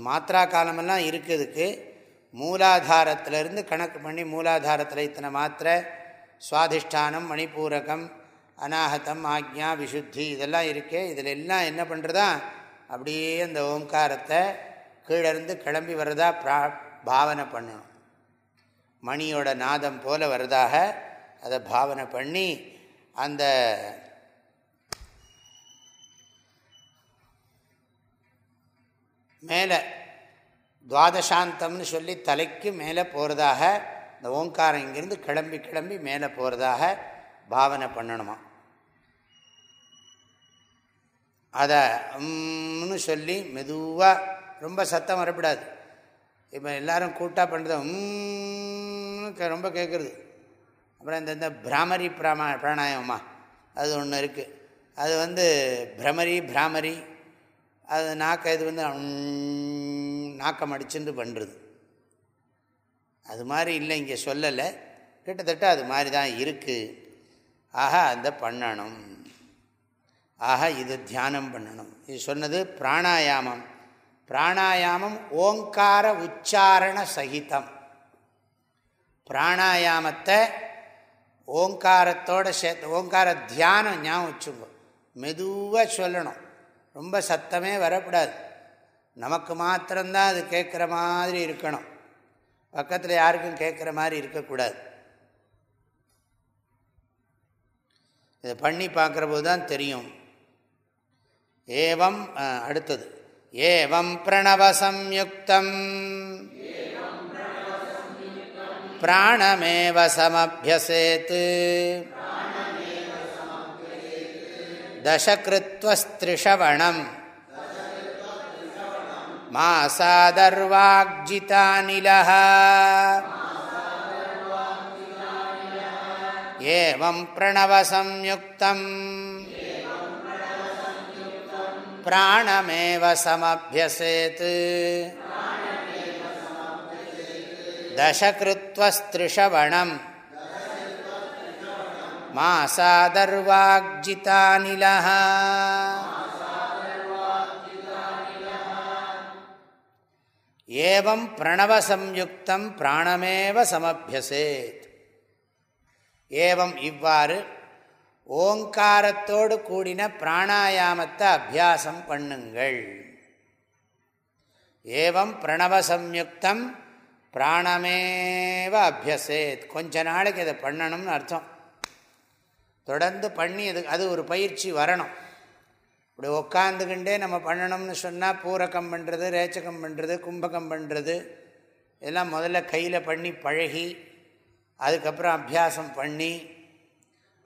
மாத்திரா காலமெல்லாம் இருக்குதுக்கு. மூலாதாரத்திலிருந்து கணக்கு பண்ணி மூலாதாரத்தில் இத்தனை மாத்திரை சுவாதிஷ்டானம் மணிப்பூரகம் அநாகதம் ஆக்ஞா விசுத்தி இதெல்லாம் இருக்கே. இதில் எல்லாம் என்ன பண்ணுறதா அப்படியே அந்த ஓங்காரத்தை கீழேருந்து கிளம்பி வர்றதா ப்ரா பாவனை பண்ணணும். மணியோட நாதம் போல வர்றதாக அதை பாவனை பண்ணி அந்த மேலே துவாதசாந்தம்னு சொல்லி தலைக்கு மேலே போகிறதாக இந்த ஓங்காரம் இங்கேருந்து கிளம்பி கிளம்பி மேலே போகிறதாக பாவனை பண்ணணுமா? அதை ம்னு சொல்லி மெதுவாக ரொம்ப சத்தம் வரப்படாது இப்போ எல்லோரும் கூட்டாக பண்ணுறது ரொம்ப கேட்குறது அப்புறம் இந்த இந்த பிராமரி பிராம பிராணாயமா அது ஒன்று இருக்குது அது வந்து பிரமரி பிராமரி அது நாக்க இது வந்து நாக்கம் அடிச்சுட்டு பண்ணுறது அது மாதிரி இல்லை இங்கே சொல்லலை. கிட்டத்தட்ட அது மாதிரி தான் இருக்குது ஆக அதை பண்ணணும். ஆக இது தியானம் பண்ணணும். இது சொன்னது பிராணாயாமம். பிராணாயாமம் ஓங்கார உச்சாரண சகிதம். பிராணாயாமத்தை ஓங்காரத்தோடு சேர்த்து ஓங்கார தியானம் ஞாபகம் வச்சுக்கோ. மெதுவாக சொல்லணும். ரொம்ப சத்தமே வரக்கூடாது. நமக்கு மாத்திரம்தான் அது கேட்குற மாதிரி இருக்கணும். பக்கத்தில் யாருக்கும் கேட்குற மாதிரி இருக்கக்கூடாது. இதை பண்ணி பார்க்குற போது தான் தெரியும். ஏவம் அடுத்தது. ஏவம் பிரணவசம்யுக்தம். பிராணமேவ சமபியசேத்து. दशकृत्वस्त्रिषवणम् मासादर्वाग्जितानिलः एवं प्रणवसंयुक्तम् प्राणमेव समभ्यसेत् दशकृत्वस्त्रिषवणम् மாசாதர்வாக்ஜிதானிலः ஏவம் பிரணவசம்யுக்தம் பிராணமேவ சமபியசேத் ஏவம் இவ்வாறு ஓங்காரத்தோடு கூடின பிராணாயாமத்தை அபியாசம் பண்ணுங்கள்। ஏவம் பிரணவசம்யுக்தம் பிராணமேவ அபியசேத்। கொஞ்ச நாளைக்கு இதை பண்ணணும்னு அர்த்தம்। தொடர்ந்து பண்ணி அது அது ஒரு பயிற்சி வரணும். இப்படி உட்காந்துக்கிண்டே நம்ம பண்ணணும்னு சொன்னால் பூரக்கம் பண்ணுறது ரேச்சகம் பண்ணுறது கும்பகம் பண்ணுறது இதெல்லாம் முதல்ல கையில் பண்ணி பழகி அதுக்கப்புறம் அபியாசம் பண்ணி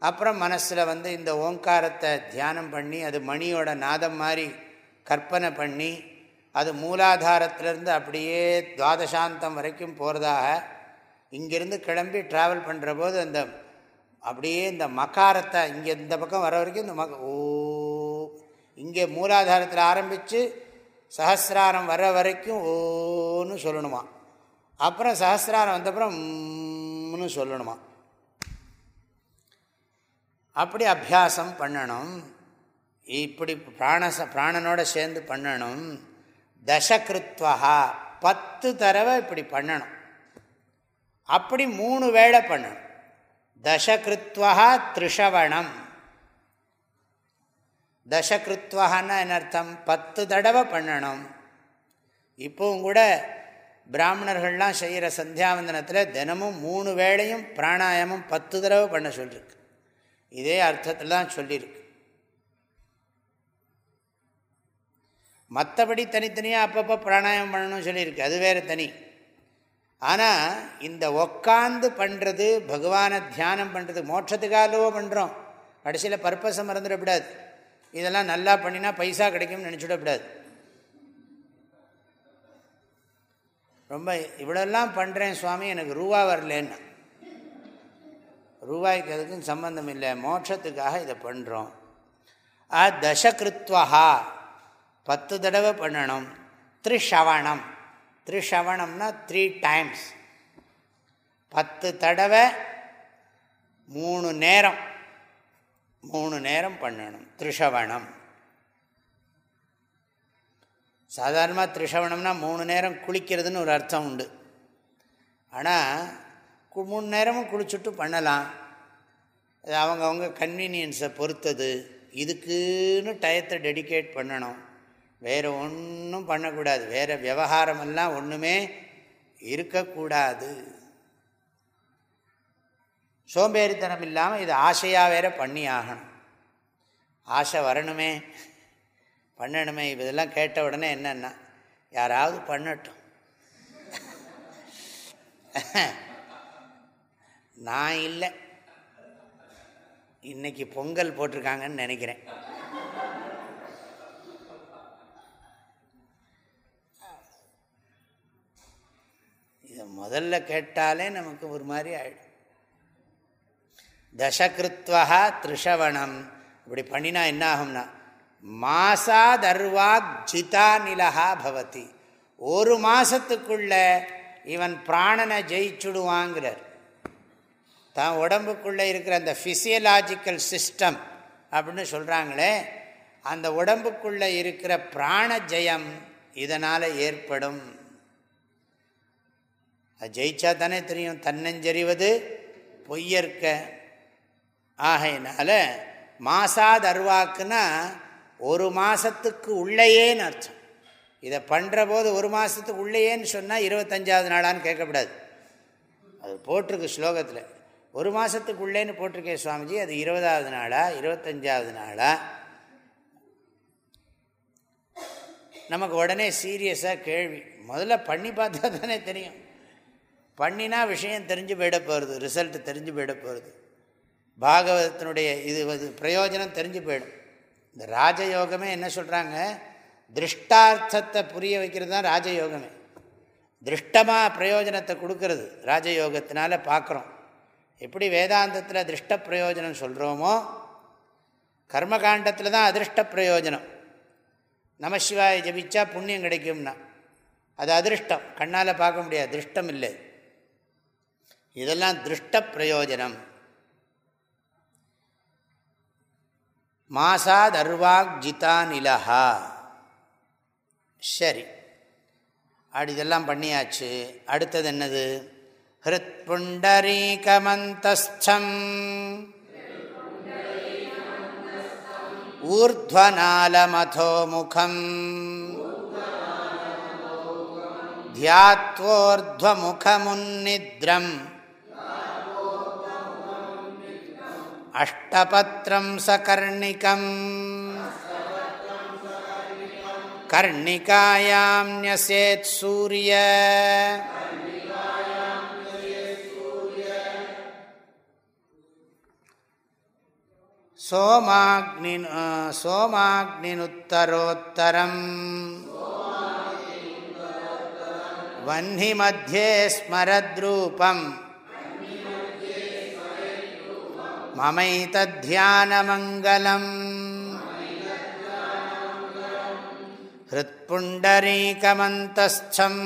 அப்புறம் மனசில் வந்து இந்த ஓங்காரத்தை தியானம் பண்ணி அது மணியோட நாதம் மாதிரி கற்பனை பண்ணி அது மூலாதாரத்திலேருந்து அப்படியே துவாதசாந்தம் வரைக்கும் போகிறதாக இங்கேருந்து கிளம்பி ட்ராவல் பண்ணுற போது அந்த அப்படியே இந்த மகாரத்தை இங்கே இந்த பக்கம் வர வரைக்கும் இந்த மக ஓ இங்கே மூலாதாரத்தில் ஆரம்பித்து சஹசிராரம் வர வரைக்கும் ஓன்னு சொல்லணுமா. அப்புறம் சஹசிராரம் வந்தப்புறம்னு சொல்லணுமா. அப்படி அபியாசம் பண்ணணும். இப்படி பிராணச பிராணனோட சேர்ந்து பண்ணணும். தசகிருத்வா பத்து தடவை இப்படி பண்ணணும். அப்படி மூணு வேளை பண்ணணும். தசகிருத்வா த்ரிஷவணம். தசகிருத்வகன்னா என்ன அர்த்தம்? பத்து தடவை பண்ணணும். இப்போவும் கூட பிராமணர்கள்லாம் செய்கிற சந்தியாவந்தனத்தில் தினமும் மூணு வேளையும் பிராணாயாமம் பத்து தடவை பண்ண சொல்லியிருக்கு இதே அர்த்தத்தில் தான் சொல்லியிருக்கு மற்றபடி தனித்தனியாக அப்பப்போ பிராணாயாமம் பண்ணணும்னு சொல்லியிருக்கு. அது வேறு தனி. ஆனால் இந்த உக்காந்து பண்ணுறது பகவானை தியானம் பண்ணுறது மோட்சத்துக்காகவோ பண்ணுறோம் கடைசியில் பர்பஸை மறந்துடக்கூடாது. இதெல்லாம் நல்லா பண்ணினா பைசா கிடைக்கும்னு நினச்சிடக்கூடாது. ரொம்ப இவ்வளோலாம் பண்ணுறேன் சுவாமி எனக்கு ரூபா வரலன்னு. ரூபாய்க்கு அதுக்கும் சம்பந்தம் இல்லை. மோட்சத்துக்காக இதை பண்ணுறோம் ஆ தசகிருத்வா பத்து தடவை பண்ணணும். த்ரிஷவணம். த்ரிஷவணம்னா த்ரீ டைம்ஸ். பத்து தடவை மூணு நேரம். மூணு நேரம் பண்ணணும். த்ரிஷவணம் சாதாரணமாக த்ரிஷவணம்னா மூணு நேரம் குளிக்கிறதுன்னு ஒரு அர்த்தம் உண்டு. ஆனால் மூணு நேரமும் குளிச்சுட்டு பண்ணலாம். அது அவங்கவுங்க கன்வீனியன்ஸை பொறுத்தது. இதுக்குன்னு டயத்தை டெடிகேட் பண்ணணும். வேறு ஒன்றும் பண்ணக்கூடாது. வேறு விவகாரமெல்லாம் ஒன்றுமே இருக்கக்கூடாது. சோம்பேறித்தனம் இல்லாமல் இது ஆசையாக வேற பண்ணி ஆகணும் ஆசை வரணுமே. பண்ணணுமே. இதெல்லாம் கேட்ட உடனே என்னென்னா யாராவது பண்ணட்டும். நான் இல்லை. இன்னைக்கு பொங்கல் போட்டிருக்காங்கன்னு நினைக்கிறேன் இதை முதல்ல கேட்டாலே நமக்கு ஒரு மாதிரி ஆயிடும். தசகிருத்வா த்ரிஷவணம் இப்படி பண்ணினா என்ன ஆகும்னா மாசாதர்வாக் ஜிதா நிலகா பவதி. ஒரு மாதத்துக்குள்ள இவன் பிராணனை ஜெயிச்சுடுவாங்கிறார். தான் உடம்புக்குள்ளே இருக்கிற அந்த ஃபிசியலாஜிக்கல் சிஸ்டம் அப்படின்னு சொல்கிறாங்களே அந்த உடம்புக்குள்ளே இருக்கிற பிராண ஜெயம் இதனால் ஏற்படும். அது ஜெயிச்சா தானே தெரியும். தன்னஞ்செறிவது பொய்யற்க. ஆகையினால மாசாத் அருவாக்குன்னா ஒரு மாதத்துக்கு உள்ளேயேன்னு அர்த்தம். இதை பண்ணுற போது ஒரு மாதத்துக்கு உள்ளேயேன்னு சொன்னால் இருபத்தஞ்சாவது நாளான்னு கேட்கக்கூடாது அது போட்டிருக்கு ஸ்லோகத்தில். ஒரு மாதத்துக்கு உள்ளேன்னு போட்டிருக்கேன் சுவாமிஜி அது இருபதாவது நாளா இருபத்தஞ்சாவது நாளா? நமக்கு உடனே சீரியஸாக கேள்வி. முதல்ல பண்ணி பார்த்தா தானே தெரியும். பண்ணினா விஷயம் தெரிஞ்சு போயிட போகிறது ரிசல்ட் தெரிஞ்சு போயிட போகிறது பாகவதத்தினுடைய இது பிரயோஜனம் தெரிஞ்சு போயிடும். இந்த ராஜயோகமே என்ன சொல்கிறாங்க திருஷ்டார்த்தத்தை புரிய வைக்கிறது தான் ராஜயோகமே. திருஷ்டமாக பிரயோஜனத்தை கொடுக்கறது ராஜயோகத்தினால பார்க்குறோம் எப்படி வேதாந்தத்தில் திருஷ்ட பிரயோஜனம் சொல்கிறோமோ கர்மகாண்டத்தில் தான் அதிருஷ்ட பிரயோஜனம். நமசிவாய ஜபிச்சா புண்ணியம் கிடைக்கும்னா. அது அதிருஷ்டம். கண்ணால் பார்க்க முடியாது. திருஷ்டம் இல்லை. இதெல்லாம் திருஷ்ட பிரயோஜனம் மாசாத் அர்வாக் ஜிதா நிலஹா சரி. அப்படி இதெல்லாம் பண்ணியாச்சு. அடுத்தது என்னது? ஹிருத் புண்டரீகமந்தஸ்தம் ஊர்துவநாலமதோ முகம் தியாத்வோர்துவமுகமுன்னித்ரம். अष्टपत्रं सकर्णिकम् कर्णिकायां न्यसेत् सूर्य सोमाग्नि सोमाग्निनुत्तरोत्तरम् वह्निमध्ये स्मरद्रूपम् மமைத்தியானமங்கலம். ஹிருத்புண்டரீகமந்தஸ்தம்.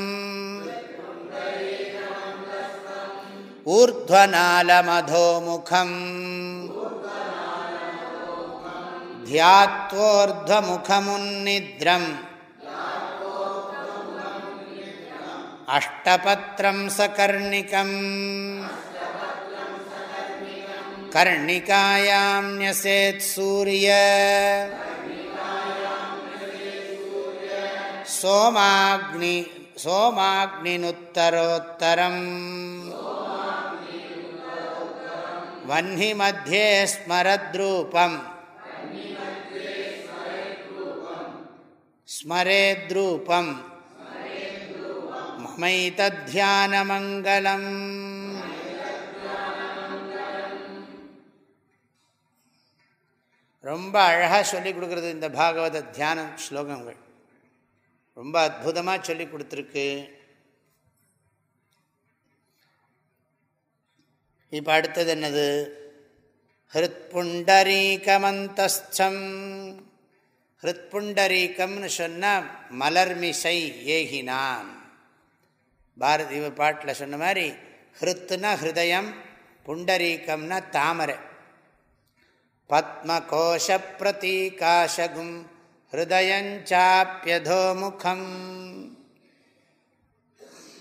ஊர்துவநாலமதோமுகம் தியாத்வோர்துவமுகமுன்னித்ரம் அஷ்டபத்திரம் சகர்ணிகம் कर्णिकायां न्यसेत् सूर्य सोमाग्नि सोमाग्निनुत्तरोत्तरम् वह्निमध्ये स्मरद्रूपम् स्मरेद्रूपम् ममैतध्यानमङ्गलम् ரொம்ப அழகாக சொல்லி கொடுக்குறது இந்த பாகவத தியான ஸ்லோகங்கள். ரொம்ப அற்புதமாக சொல்லி கொடுத்துருக்கு. இப்போ அடுத்தது என்னது? ஹிருத்புண்டரீகமந்தஸ்தம். ஹிருத்புண்டரீகம்னு சொன்னால் மலர்மிசை ஏகினான் பாரதி பாட்டில் சொன்ன மாதிரி ஹிருத்துனா ஹிருதயம் புண்டரீகம்னா தாமரை. பத்மகோஷப்பிரதீகாசகும் ஹிருதயஞ்சாப்பியதோமுகம்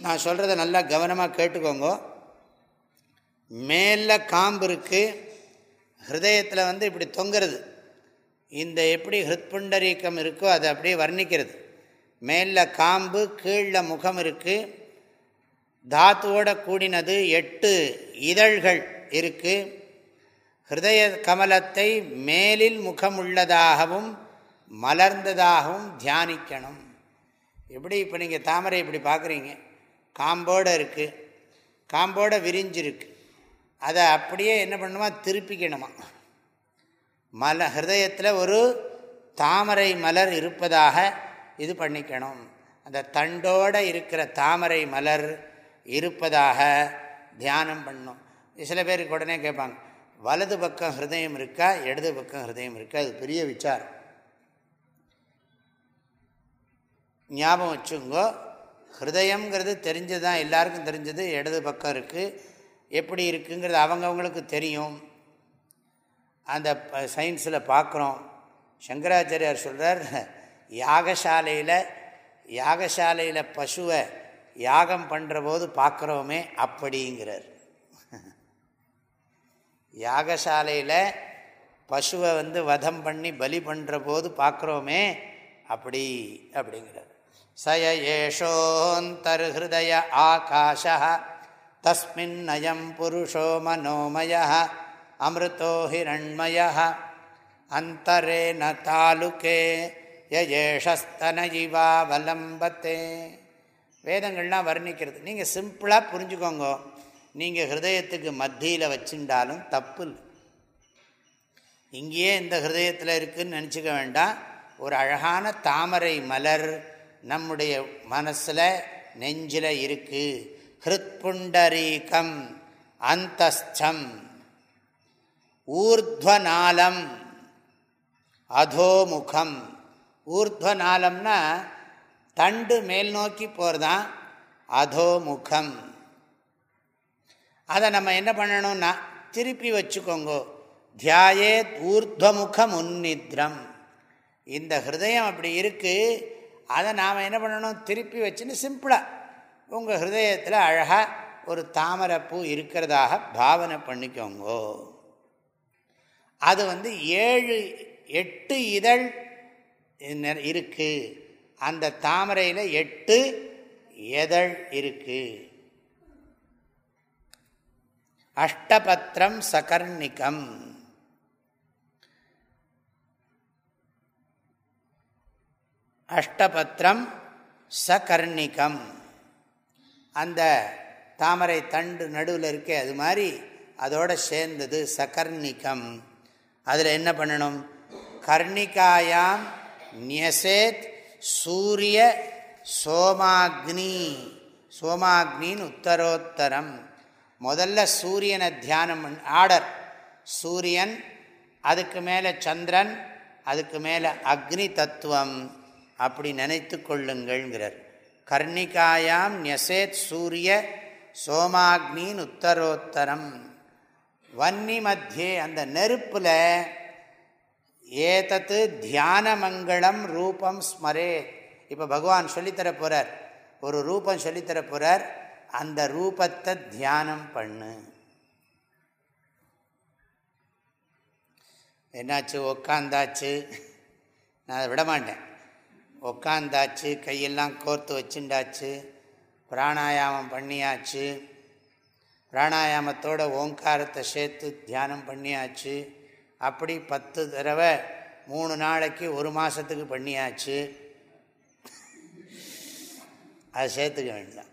நான் சொல்கிறத நல்லா கவனமாக கேட்டுக்கோங்க. மேலே காம்பு இருக்குது ஹிருதயத்தில் வந்து இப்படி தொங்குறது. இந்த எப்படி ஹிருத்புண்டரீக்கம் இருக்கோ அதை அப்படியே வர்ணிக்கிறது. மேல காம்பு கீழில் முகம் இருக்குது தாத்துவோட கூடினது எட்டு இதழ்கள் இருக்குது ஹிருதய கமலத்தை மேலில் முகமுள்ளதாகவும் மலர்ந்ததாகவும் தியானிக்கணும். எப்படி இப்போ நீங்கள் தாமரை இப்படி பார்க்குறீங்க? காம்போடு இருக்குது காம்போட விரிஞ்சிருக்கு. அதை அப்படியே என்ன பண்ணுமா? திருப்பிக்கணுமா? மல ஹிருதயத்தில் ஒரு தாமரை மலர் இருப்பதாக இது பண்ணிக்கணும். அந்த தண்டோடு இருக்கிற தாமரை மலர் இருப்பதாக தியானம் பண்ணும். சில பேருக்கு உடனே கேட்பாங்க வலது பக்கம் ஹிருதயம் இருக்கா? இடது பக்கம் ஹிருதயம் இருக்கா? அது பெரிய விசாரம். ஞாபகம் வச்சுங்கோ. ஹிருதயங்கிறது தெரிஞ்சது தான் எல்லாருக்கும் தெரிஞ்சது இடது பக்கம் இருக்குது எப்படி இருக்குங்கிறது அவங்கவுங்களுக்கு தெரியும். அந்த சயின்ஸில் பார்க்குறோம் சங்கராச்சாரியார் சொல்கிறார் யாகசாலையில் யாகசாலையில் பசுவை யாகம் பண்ணுற போது பார்க்குறோமே அப்படிங்கிறார். யாகசாலையில் பசுவை வந்து வதம் பண்ணி பலி பண்ணுற போது பார்க்குறோமே அப்படி அப்படிங்கிறார். சய ஏஷோந்தர்ஹய ஆகாஷ தஸ்மின் நயம் புருஷோ மனோமய அமிர்தோ ஹிரண்மய அந்தரே ந தாலுக்கே யேஷஸ்தனஜிவாவலம்பத்தே வேதங்கள்லாம் வர்ணிக்கிறது. நீங்கள் சிம்பிளாக புரிஞ்சுக்கோங்க. நீங்கள் ஹிருதயத்துக்கு மத்தியில் வச்சுட்டாலும் தப்பு இல்லை இங்கேயே இந்த ஹிருதயத்தில் இருக்குதுன்னு நினச்சிக்க வேண்டாம். ஒரு அழகான தாமரை மலர் நம்முடைய மனசில் நெஞ்சில் இருக்குது ஹிருத்புண்டரீகம் அந்தஸ்தம் ஊர்துவநாளம் அதோமுகம். ஊர்துவநாளம்னா தண்டு மேல் நோக்கி போகிறதான் அதோமுகம். அதை நம்ம என்ன பண்ணணும்னா திருப்பி வச்சுக்கோங்க. தியாயே ஊர்துவமுகம் உன்னித்ரம் இந்த ஹிருதயம் அப்படி இருக்குது அதை நாம் என்ன பண்ணணும்? திருப்பி வச்சுன்னு சிம்பிளாக உங்கள் ஹிருதயத்தில் அழகாக ஒரு தாமரைப்பூ இருக்கிறதாக பாவனை பண்ணிக்கோங்கோ. அது வந்து ஏழு எட்டு இதழ் இருக்குது அந்த தாமரையில் எட்டு எதழ் இருக்குது அஷ்டபத்திரம் சகர்ணிகம். அஷ்டபத்திரம் சகர்ணிகம். அந்த தாமரை தண்டு நடுவில் இருக்கே அது மாதிரி அதோட சேர்ந்தது சகர்ணிகம். அதில் என்ன பண்ணணும்? கர்ணிகாயாம் நியசேத் சூரிய சோமாக்னி. சோமாக்னின் உத்தரோத்தரம். முதல்ல சூரியனை தியானம் ஆர்டர் சூரியன் அதுக்கு மேலே சந்திரன் அதுக்கு மேலே அக்னி தத்துவம் அப்படி நினைத்து கொள்ளுங்கள்ங்கிறார். கர்ணிகாயாம் நெசேத் சூரிய சோமாக்னின் உத்தரோத்தரம். வன்னி மத்தியே அந்த நெருப்பில் ஏதத்து தியானமங்களம் ரூபம் ஸ்மரே. இப்போ பகவான் சொல்லித்தர போகிறார் ஒரு ரூபம் சொல்லித்தர போகிறார் அந்த ரூபத்தை தியானம் பண்ணு. என்னாச்சு? உக்காந்தாச்சு. நான் அதை விடமாட்டேன் உக்காந்தாச்சு கையெல்லாம் கோர்த்து வச்சுண்டாச்சு. பிராணாயாமம் பண்ணியாச்சு. பிராணாயாமத்தோட ஓங்காரத்தை சேர்த்து தியானம் பண்ணியாச்சு. அப்படி பத்து தடவை மூணு நாளைக்கு ஒரு மாதத்துக்கு பண்ணியாச்சு. அதை சேர்த்துக்க வேண்டாம்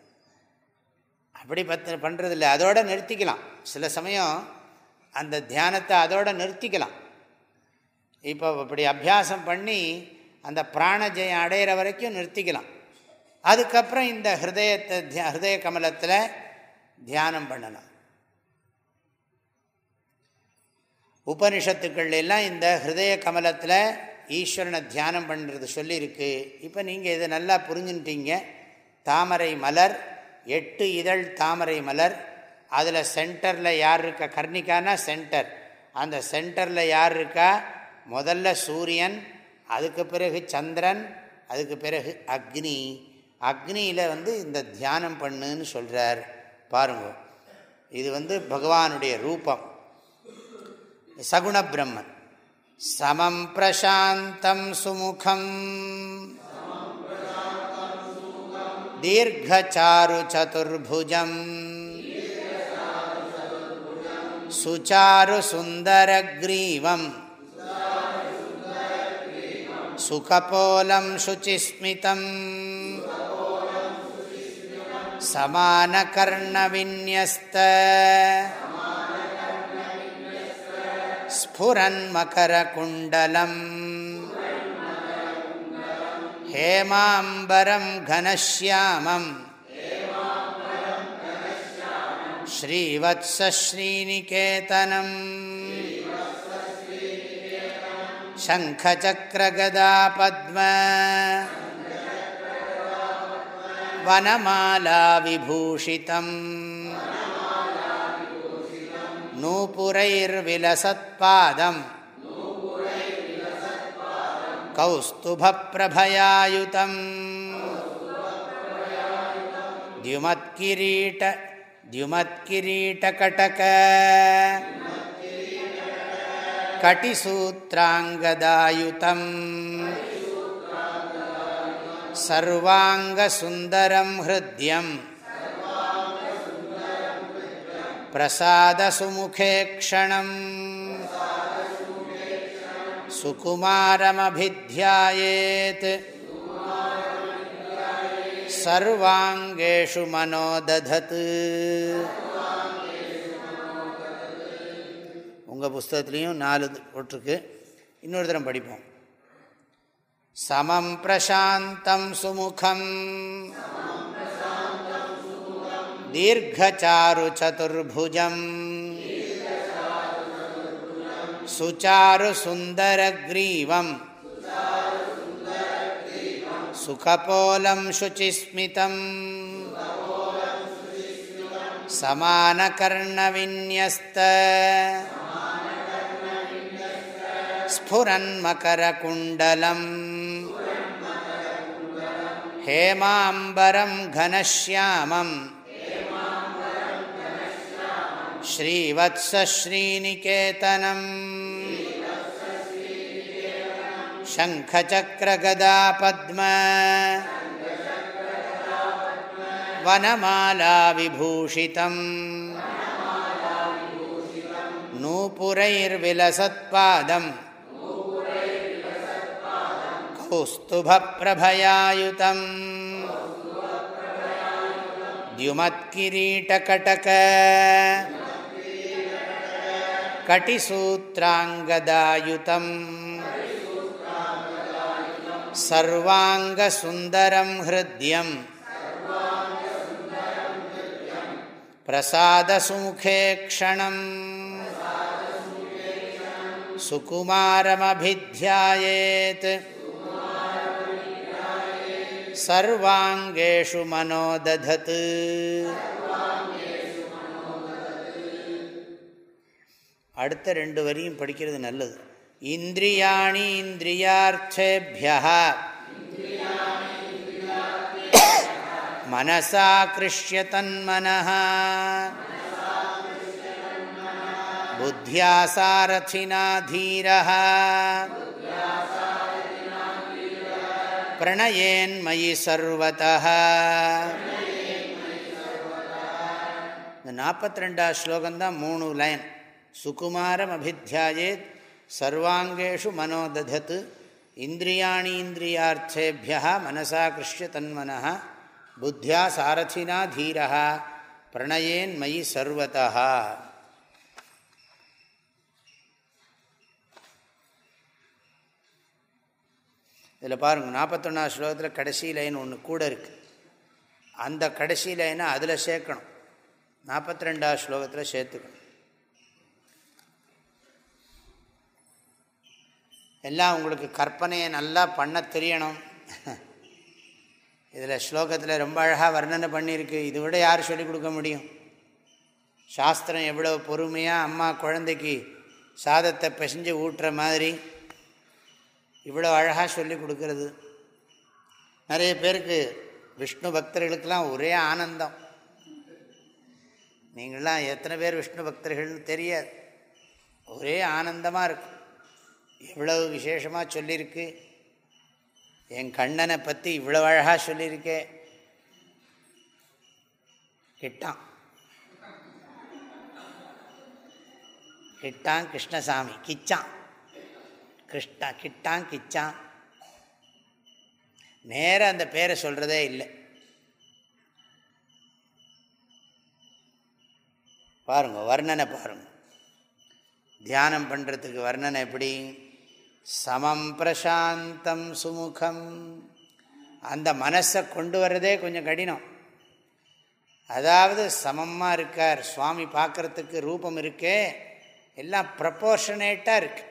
அப்படி பத்து பண்ணுறதில்ல அதோடு நிறுத்திக்கலாம். சில சமயம் அந்த தியானத்தை அதோடு நிறுத்திக்கலாம். இப்போ இப்படி அபியாசம் பண்ணி அந்த பிராணஜயம் அடையிற வரைக்கும் நிறுத்திக்கலாம். அதுக்கப்புறம் இந்த ஹிருதயத்தை ஹிருதய கமலத்தில் தியானம் பண்ணலாம். உபனிஷத்துக்கள் எல்லாம் இந்த ஹிருதய கமலத்தில் ஈஸ்வரனை தியானம் பண்ணுறது சொல்லியிருக்கு. இப்போ நீங்கள் இதை நல்லா புரிஞ்சுட்டீங்க தாமரை மலர் எட்டு இதழ் தாமரை மலர் அதில் சென்டரில் யார் இருக்கா? கர்ணிக்கானா சென்டர். அந்த சென்டரில் யார் இருக்கா? முதல்ல சூரியன் அதுக்கு பிறகு சந்திரன் அதுக்கு பிறகு அக்னி. அக்னியில் வந்து இந்த தியானம் பண்ணுன்னு சொல்கிறார் பாருங்க. இது வந்து பகவானுடைய ரூபம். சகுண பிரம்மன். சமம் பிரசாந்தம் சுமுகம். दीर्घचारुचतुर्भुजं सुचारुसुन्दरग्रीवं सुकपोलं शुचिस्मितं समानकर्णविन्यस्त स्फुरन्मकरकुण्डलम् हेमाम्बरं घनश्यामम् श्रीवत्सश्रीनिकेतनम् शङ्खचक्रगदापद्म वनमालाविभूषितम् नूपुरैर्विलसत्पादम् कौस्तुभप्रभयायुतम् द्युमत्किरीट द्युमत्किरीटकटक कटिसूत्राङ्गदायुतम् सर्वाङ्गसुन्दरं हृद्यम् प्रसादसुमुखे क्षणम् सुकुमारमभिध्यायेत् सर्वाङ्गेषु मनो दधत् உங்கள் புஸ்தகத்துலேயும் நாலு போட்டிருக்கு இன்னொரு தரம் படிப்போம் சமம் பிரசாந்தம் சுமுகம் दीर्घचारुचतुर्भुजम् सुचारुसुन्दरग्रीवम् सुखपोलं शुचिस्मितम् समानकर्णविन्यस्त स्फुरन्मकरकुण्डलम् हेमाम्बरं घनश्यामम् श्रीवत्सश्रीनिकेतनम्। शङ्खचक्रगदापद्म। वनमालाविभूषितम्। नूपुरैर्विलसत्पादम्। कौस्तुभप्रभयायुतम्। द्युमत्किरीटकटक। कटिसूत्राङ्गदायुतम् सर्वाङ्गसुन्दरं हृद्यम् प्रसादसुमुखे क्षणम् सुकुमारमभिध्यायेत् सर्वाङ्गेषु मनो दधत् அடுத்த ரெண்டு வரியும் படிக்கிறது நல்லது. இந்திரியாணி இந்திரியார்த்தேபியா மனசா கிருஷ்ய தன்மன புத்தியா சாரதினா தீர பிரணயேன்மயி சர்வத இந்த நாற்பத்தி ரெண்டாவது ஸ்லோகம்தான் மூணு லைன். சுகுமாரம் அபித்தியாயேத் சர்வாங்கேஷு மனோதத் இந்திரியாணீந்திரியார்த்தேபியா மனசா கிருஷ்ய தன்மன புத்தியா சாரதினா தீரா பிரணயேன் மயி சர்வதா இதில் பாருங்கள் நாற்பத்தொன்னாவது ஸ்லோகத்தில் கடைசி லைன் ஒன்று கூட இருக்குது அந்த கடைசி லைனை அதில் சேர்க்கணும் நாற்பத்தி ரெண்டாவது ஸ்லோகத்தில் சேர்த்துக்கணும் எல்லாம் உங்களுக்கு கற்பனையை நல்லா பண்ண தெரியணும். இதில் ஸ்லோகத்தில் ரொம்ப அழகாக வர்ணனை பண்ணியிருக்கு. இது விட யார் சொல்லிக் கொடுக்க முடியும்? சாஸ்திரம் எவ்வளோ பொறுமையாக அம்மா குழந்தைக்கு சாதத்தை பிசைஞ்சு ஊட்டுற மாதிரி இவ்வளோ அழகாக சொல்லி கொடுக்கறது. நிறைய பேருக்கு விஷ்ணு பக்தர்களுக்கெல்லாம் ஒரே ஆனந்தம். நீங்களாம் எத்தனை பேர் விஷ்ணு பக்தர்கள்னு தெரியாது. ஒரே ஆனந்தமாக இருக்கும். எவ்வளவு விசேஷமாக சொல்லியிருக்கு என் கண்ணனை பற்றி இவ்வளோ அழகாக சொல்லியிருக்கே. கிட்டான். கிட்டான் கிருஷ்ணசாமி. கிச்சான். கிருஷ்ணா கிட்டான் கிச்சான். நேராக அந்த பேரை சொல்கிறதே இல்லை. பாருங்க வர்ணனை பாருங்க. தியானம் பண்ணுறதுக்கு வர்ணனை எப்படி? சமம் பிரசாந்தம் சுமுகம். அந்த மனசை கொண்டு வர்றதே கொஞ்சம் கடினம். அதாவது சமமாக இருக்கார் சுவாமி பார்க்குறதுக்கு ரூபம் இருக்கே எல்லாம் ப்ரப்போர்ஷனேட்டாக இருக்கு.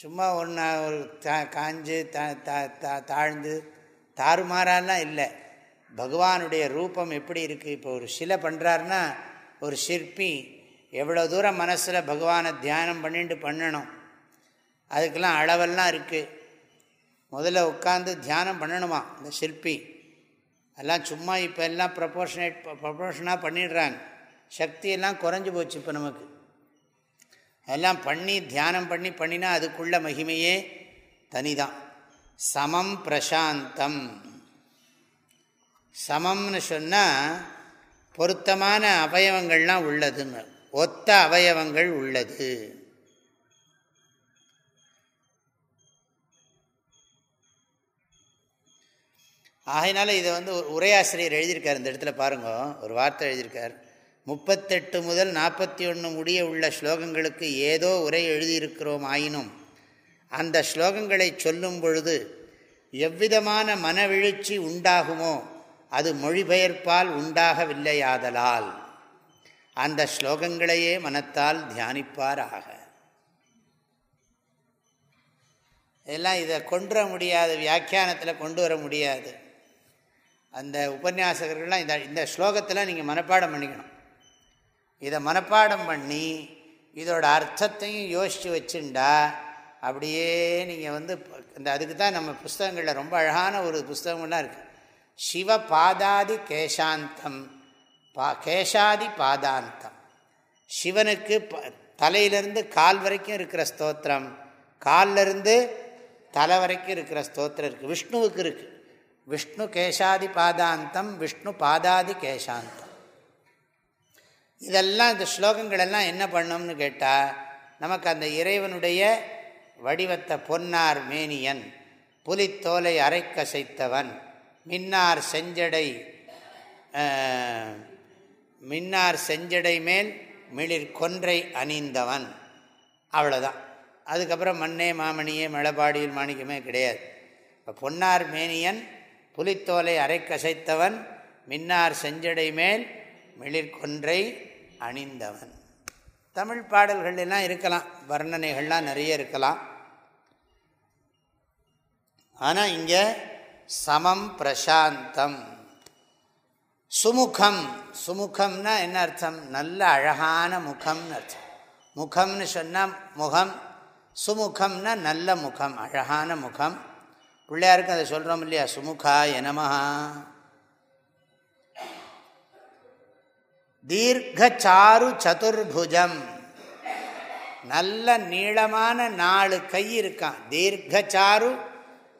சும்மா ஒன்று ஒரு தா காஞ்சு தாழ்ந்து தாறுமாறாலாம் இல்லை. பகவானுடைய ரூபம் எப்படி இருக்குது இப்போ ஒரு சிலை பண்ணுறாருன்னா ஒரு சிற்பி எவ்வளோ தூரம் மனசில் பகவானை தியானம் பண்ணிட்டு பண்ணணும்? அதுக்கெல்லாம் அளவெல்லாம் இருக்குது முதல்ல உட்காந்து தியானம் பண்ணணுமா இந்த சிற்பி? எல்லாம் சும்மா இப்போ எல்லாம் ப்ரப்போர்ஷனேட் ப்ரப்போர்ஷனாக பண்ணிடுறாங்க. சக்தியெல்லாம் குறைஞ்சி போச்சு இப்போ நமக்கு. அதெல்லாம் பண்ணி தியானம் பண்ணி பண்ணினா அதுக்குள்ள மகிமையே தனிதான். சமம் பிரசாந்தம். சமம்னு சொன்னால் பொருத்தமான அவயவங்கள்லாம் உள்ளதுன்னு ஒத்த அவயவங்கள் உள்ளது. ஆகையினால இதை வந்து ஒரு உரையாசிரியர் எழுதியிருக்கார் இந்த இடத்துல பாருங்க. ஒரு வார்த்தை எழுதியிருக்கார். முப்பத்தெட்டு முதல் நாற்பத்தி ஒன்று முடிய உள்ள ஸ்லோகங்களுக்கு ஏதோ உரை எழுதியிருக்கிறோம் ஆயினும் அந்த ஸ்லோகங்களை சொல்லும் பொழுது எவ்விதமான மனவிழுச்சி உண்டாகுமோ அது மொழிபெயர்ப்பால் உண்டாகவில்லையாதலால். அந்த ஸ்லோகங்களையே மனத்தால் தியானிப்பாராக. இதெல்லாம் இதை கொண்டு வர முடியாது வியாக்கியானத்தில் கொண்டு வர முடியாது. அந்த உபன்யாசகர்கள்லாம் இந்த இந்த ஸ்லோகத்தில் நீங்கள் மனப்பாடம் பண்ணிக்கணும். இதை மனப்பாடம் பண்ணி இதோட அர்த்தத்தையும் யோசித்து வச்சுண்டா அப்படியே நீங்கள் வந்து இந்த அதுக்கு தான் நம்ம புஸ்தகங்களில் ரொம்ப அழகான ஒரு புஸ்தகம்லாம் இருக்குது சிவ பாதாதி கேசாந்தம் பா கேசாதி பாதாந்தம். சிவனுக்கு ப தலையிலிருந்து கால் வரைக்கும் இருக்கிற ஸ்தோத்திரம் காலிலிருந்து தலை வரைக்கும் இருக்கிற ஸ்தோத்திரம் இருக்குது விஷ்ணுவுக்கு இருக்குது விஷ்ணு கேசாதி பாதாந்தம் விஷ்ணு பாதாதி கேசாந்தம் இதெல்லாம் இந்த ஸ்லோகங்கள் எல்லாம் என்ன பண்ணோம்னு கேட்டால் நமக்கு அந்த இறைவனுடைய வடிவத்தை பொன்னார் மேனியன் புலித்தோலை அரைக்கசைத்தவன் மின்னார் செஞ்சடை மின்னார் செஞ்சடை மேல் மிளிர் கொன்றை அணிந்தவன். அவ்வளோதான் அதுக்கப்புறம் மண்ணே மாமணியே மழபாடியில் மாணிக்கமே கிடையாது. இப்போ பொன்னார் மேனியன் புலித்தோலை அரைக்கசைத்தவன் மின்னார் செஞ்சடை மேல் மிளிர்கொன்றை அணிந்தவன். தமிழ் பாடல்கள்லாம் இருக்கலாம் வர்ணனைகள்லாம் நிறைய இருக்கலாம். ஆனால் இங்கே சமம் பிரசாந்தம். சுமுகம் சுமுகம்னா என்ன அர்த்தம்? நல்ல அழகான முகம்னு அர்த்தம். முகம்னு சொன்னால் முகம் சுமுகம்னா நல்ல முகம் அழகான முகம். பிள்ளையாருக்கும் அதை சொல்கிறோம் இல்லையா? சுமுகா எனமஹா தீர்க்கச்சாரு சதுர்புஜம். நல்ல நீளமான நாலு கை இருக்கான். தீர்க்கச்சாரு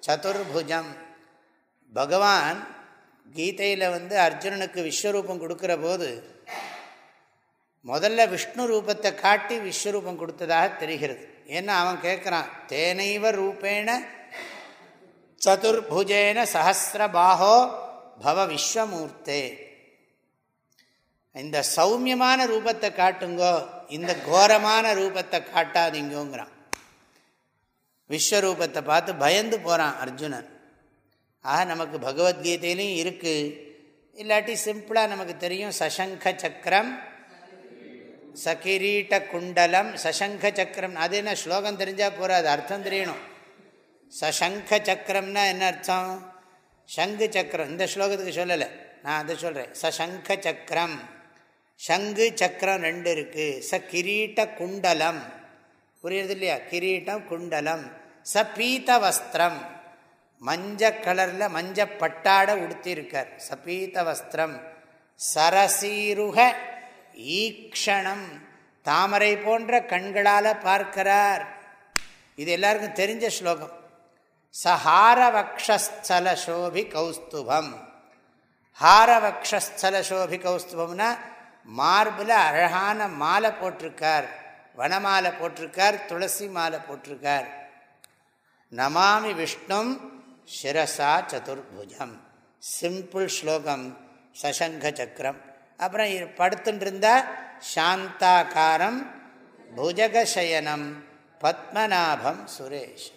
சதுர்புஜம். பகவான் கீதையில் வந்து அர்ஜுனனுக்கு விஸ்வரூபம் கொடுக்குற போது முதல்ல விஷ்ணு ரூபத்தை காட்டி விஸ்வரூபம் கொடுத்ததாக தெரிகிறது. ஏன்னா அவன் கேட்குறான் தேனைவ ரூபேண சதுர்புஜேன சஹசிரபாஹோ பவ விஸ்வமூர்த்தே. இந்த சௌமியமான ரூபத்தை காட்டுங்கோ இந்த கோரமான ரூபத்தை காட்டாதீங்கோங்கிறான். விஸ்வரூபத்தை பார்த்து பயந்து போகிறான் அர்ஜுனன். ஆக நமக்கு பகவத்கீதையிலையும் இருக்குது இல்லாட்டி சிம்பிளாக நமக்கு தெரியும் சசங்க சக்கரம் சகிரீட்ட குண்டலம் சசங்க சக்கரம். அது என்ன ஸ்லோகம் தெரிஞ்சால் போகிற அர்த்தம் தெரியணும். சசங்க சக்கரம்னா என்ன அர்த்தம்? சங்கு சக்கரம் இந்த ஸ்லோகத்துக்கு சொல்லலை. நான் அதை சொல்கிறேன் சசங்க சக்கரம் சங்கு சக்கரம் ரெண்டு இருக்குது ச கிரீட்ட குண்டலம். புரியுறது இல்லையா? கிரீட்டம் குண்டலம். ச பீத்த வஸ்திரம். மஞ்ச கலரில் மஞ்ச பட்டாடை உடுத்தியிருக்கார். சபீத வஸ்திரம். சரசீருக ஈக்ஷணம். தாமரை போன்ற கண்களால் பார்க்கிறார். இது எல்லாருக்கும் தெரிஞ்ச ஸ்லோகம். சஹாரவக்ஷஸ்தலசோபி கௌஸ்துபம் ஹாரவக்ஷஸ்தலசோபி கௌஸ்துபம்னா மார்பில் அழகான மாலை போட்டிருக்கார் வனமாலை போட்டிருக்கார் துளசி மாலை போட்டிருக்கார். நமாமி விஷ்ணும் சிரசா சதுர்புஜம். சிம்பிள் ஸ்லோகம் சசங்க சக்கரம். அப்புறம் படுத்துட்டு சாந்தாக்காரம் புஜகசயனம் பத்மநாபம் சுரேஷ்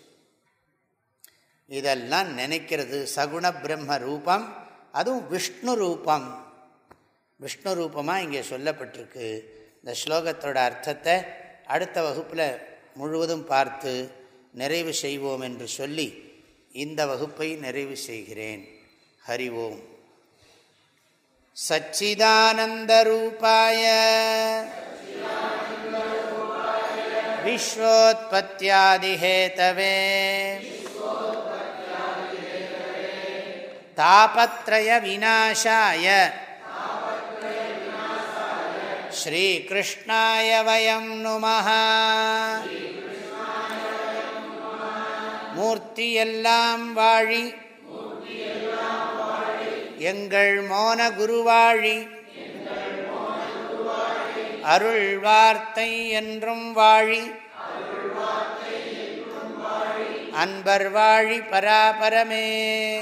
இதெல்லாம் நினைக்கிறது சகுண பிரம்ம ரூபம் அதுவும் விஷ்ணு ரூபம் விஷ்ணு ரூபமாக இங்கே சொல்லப்பட்டிருக்கு இந்த ஸ்லோகத்தோட அர்த்தத்தை அடுத்த வகுப்பில் முழுவதும் பார்த்து நிறைவு செய்வோம் என்று சொல்லி இந்த வகுப்பை நிறைவு செய்கிறேன் ஹரி ஓம் सच्चिदानन्दरूपाय विश्वोत्पत्त्यादिहेतवे தாபத்ரய விநாசாய ஸ்ரீகிருஷ்ணாய வயம் நுமஹ. மூர்த்தியெல்லாம் வாழி. எங்கள் மோன குருவாழி. அருள் வார்த்தை என்றும் வாழி. அன்பர் வாழி பராபரமே.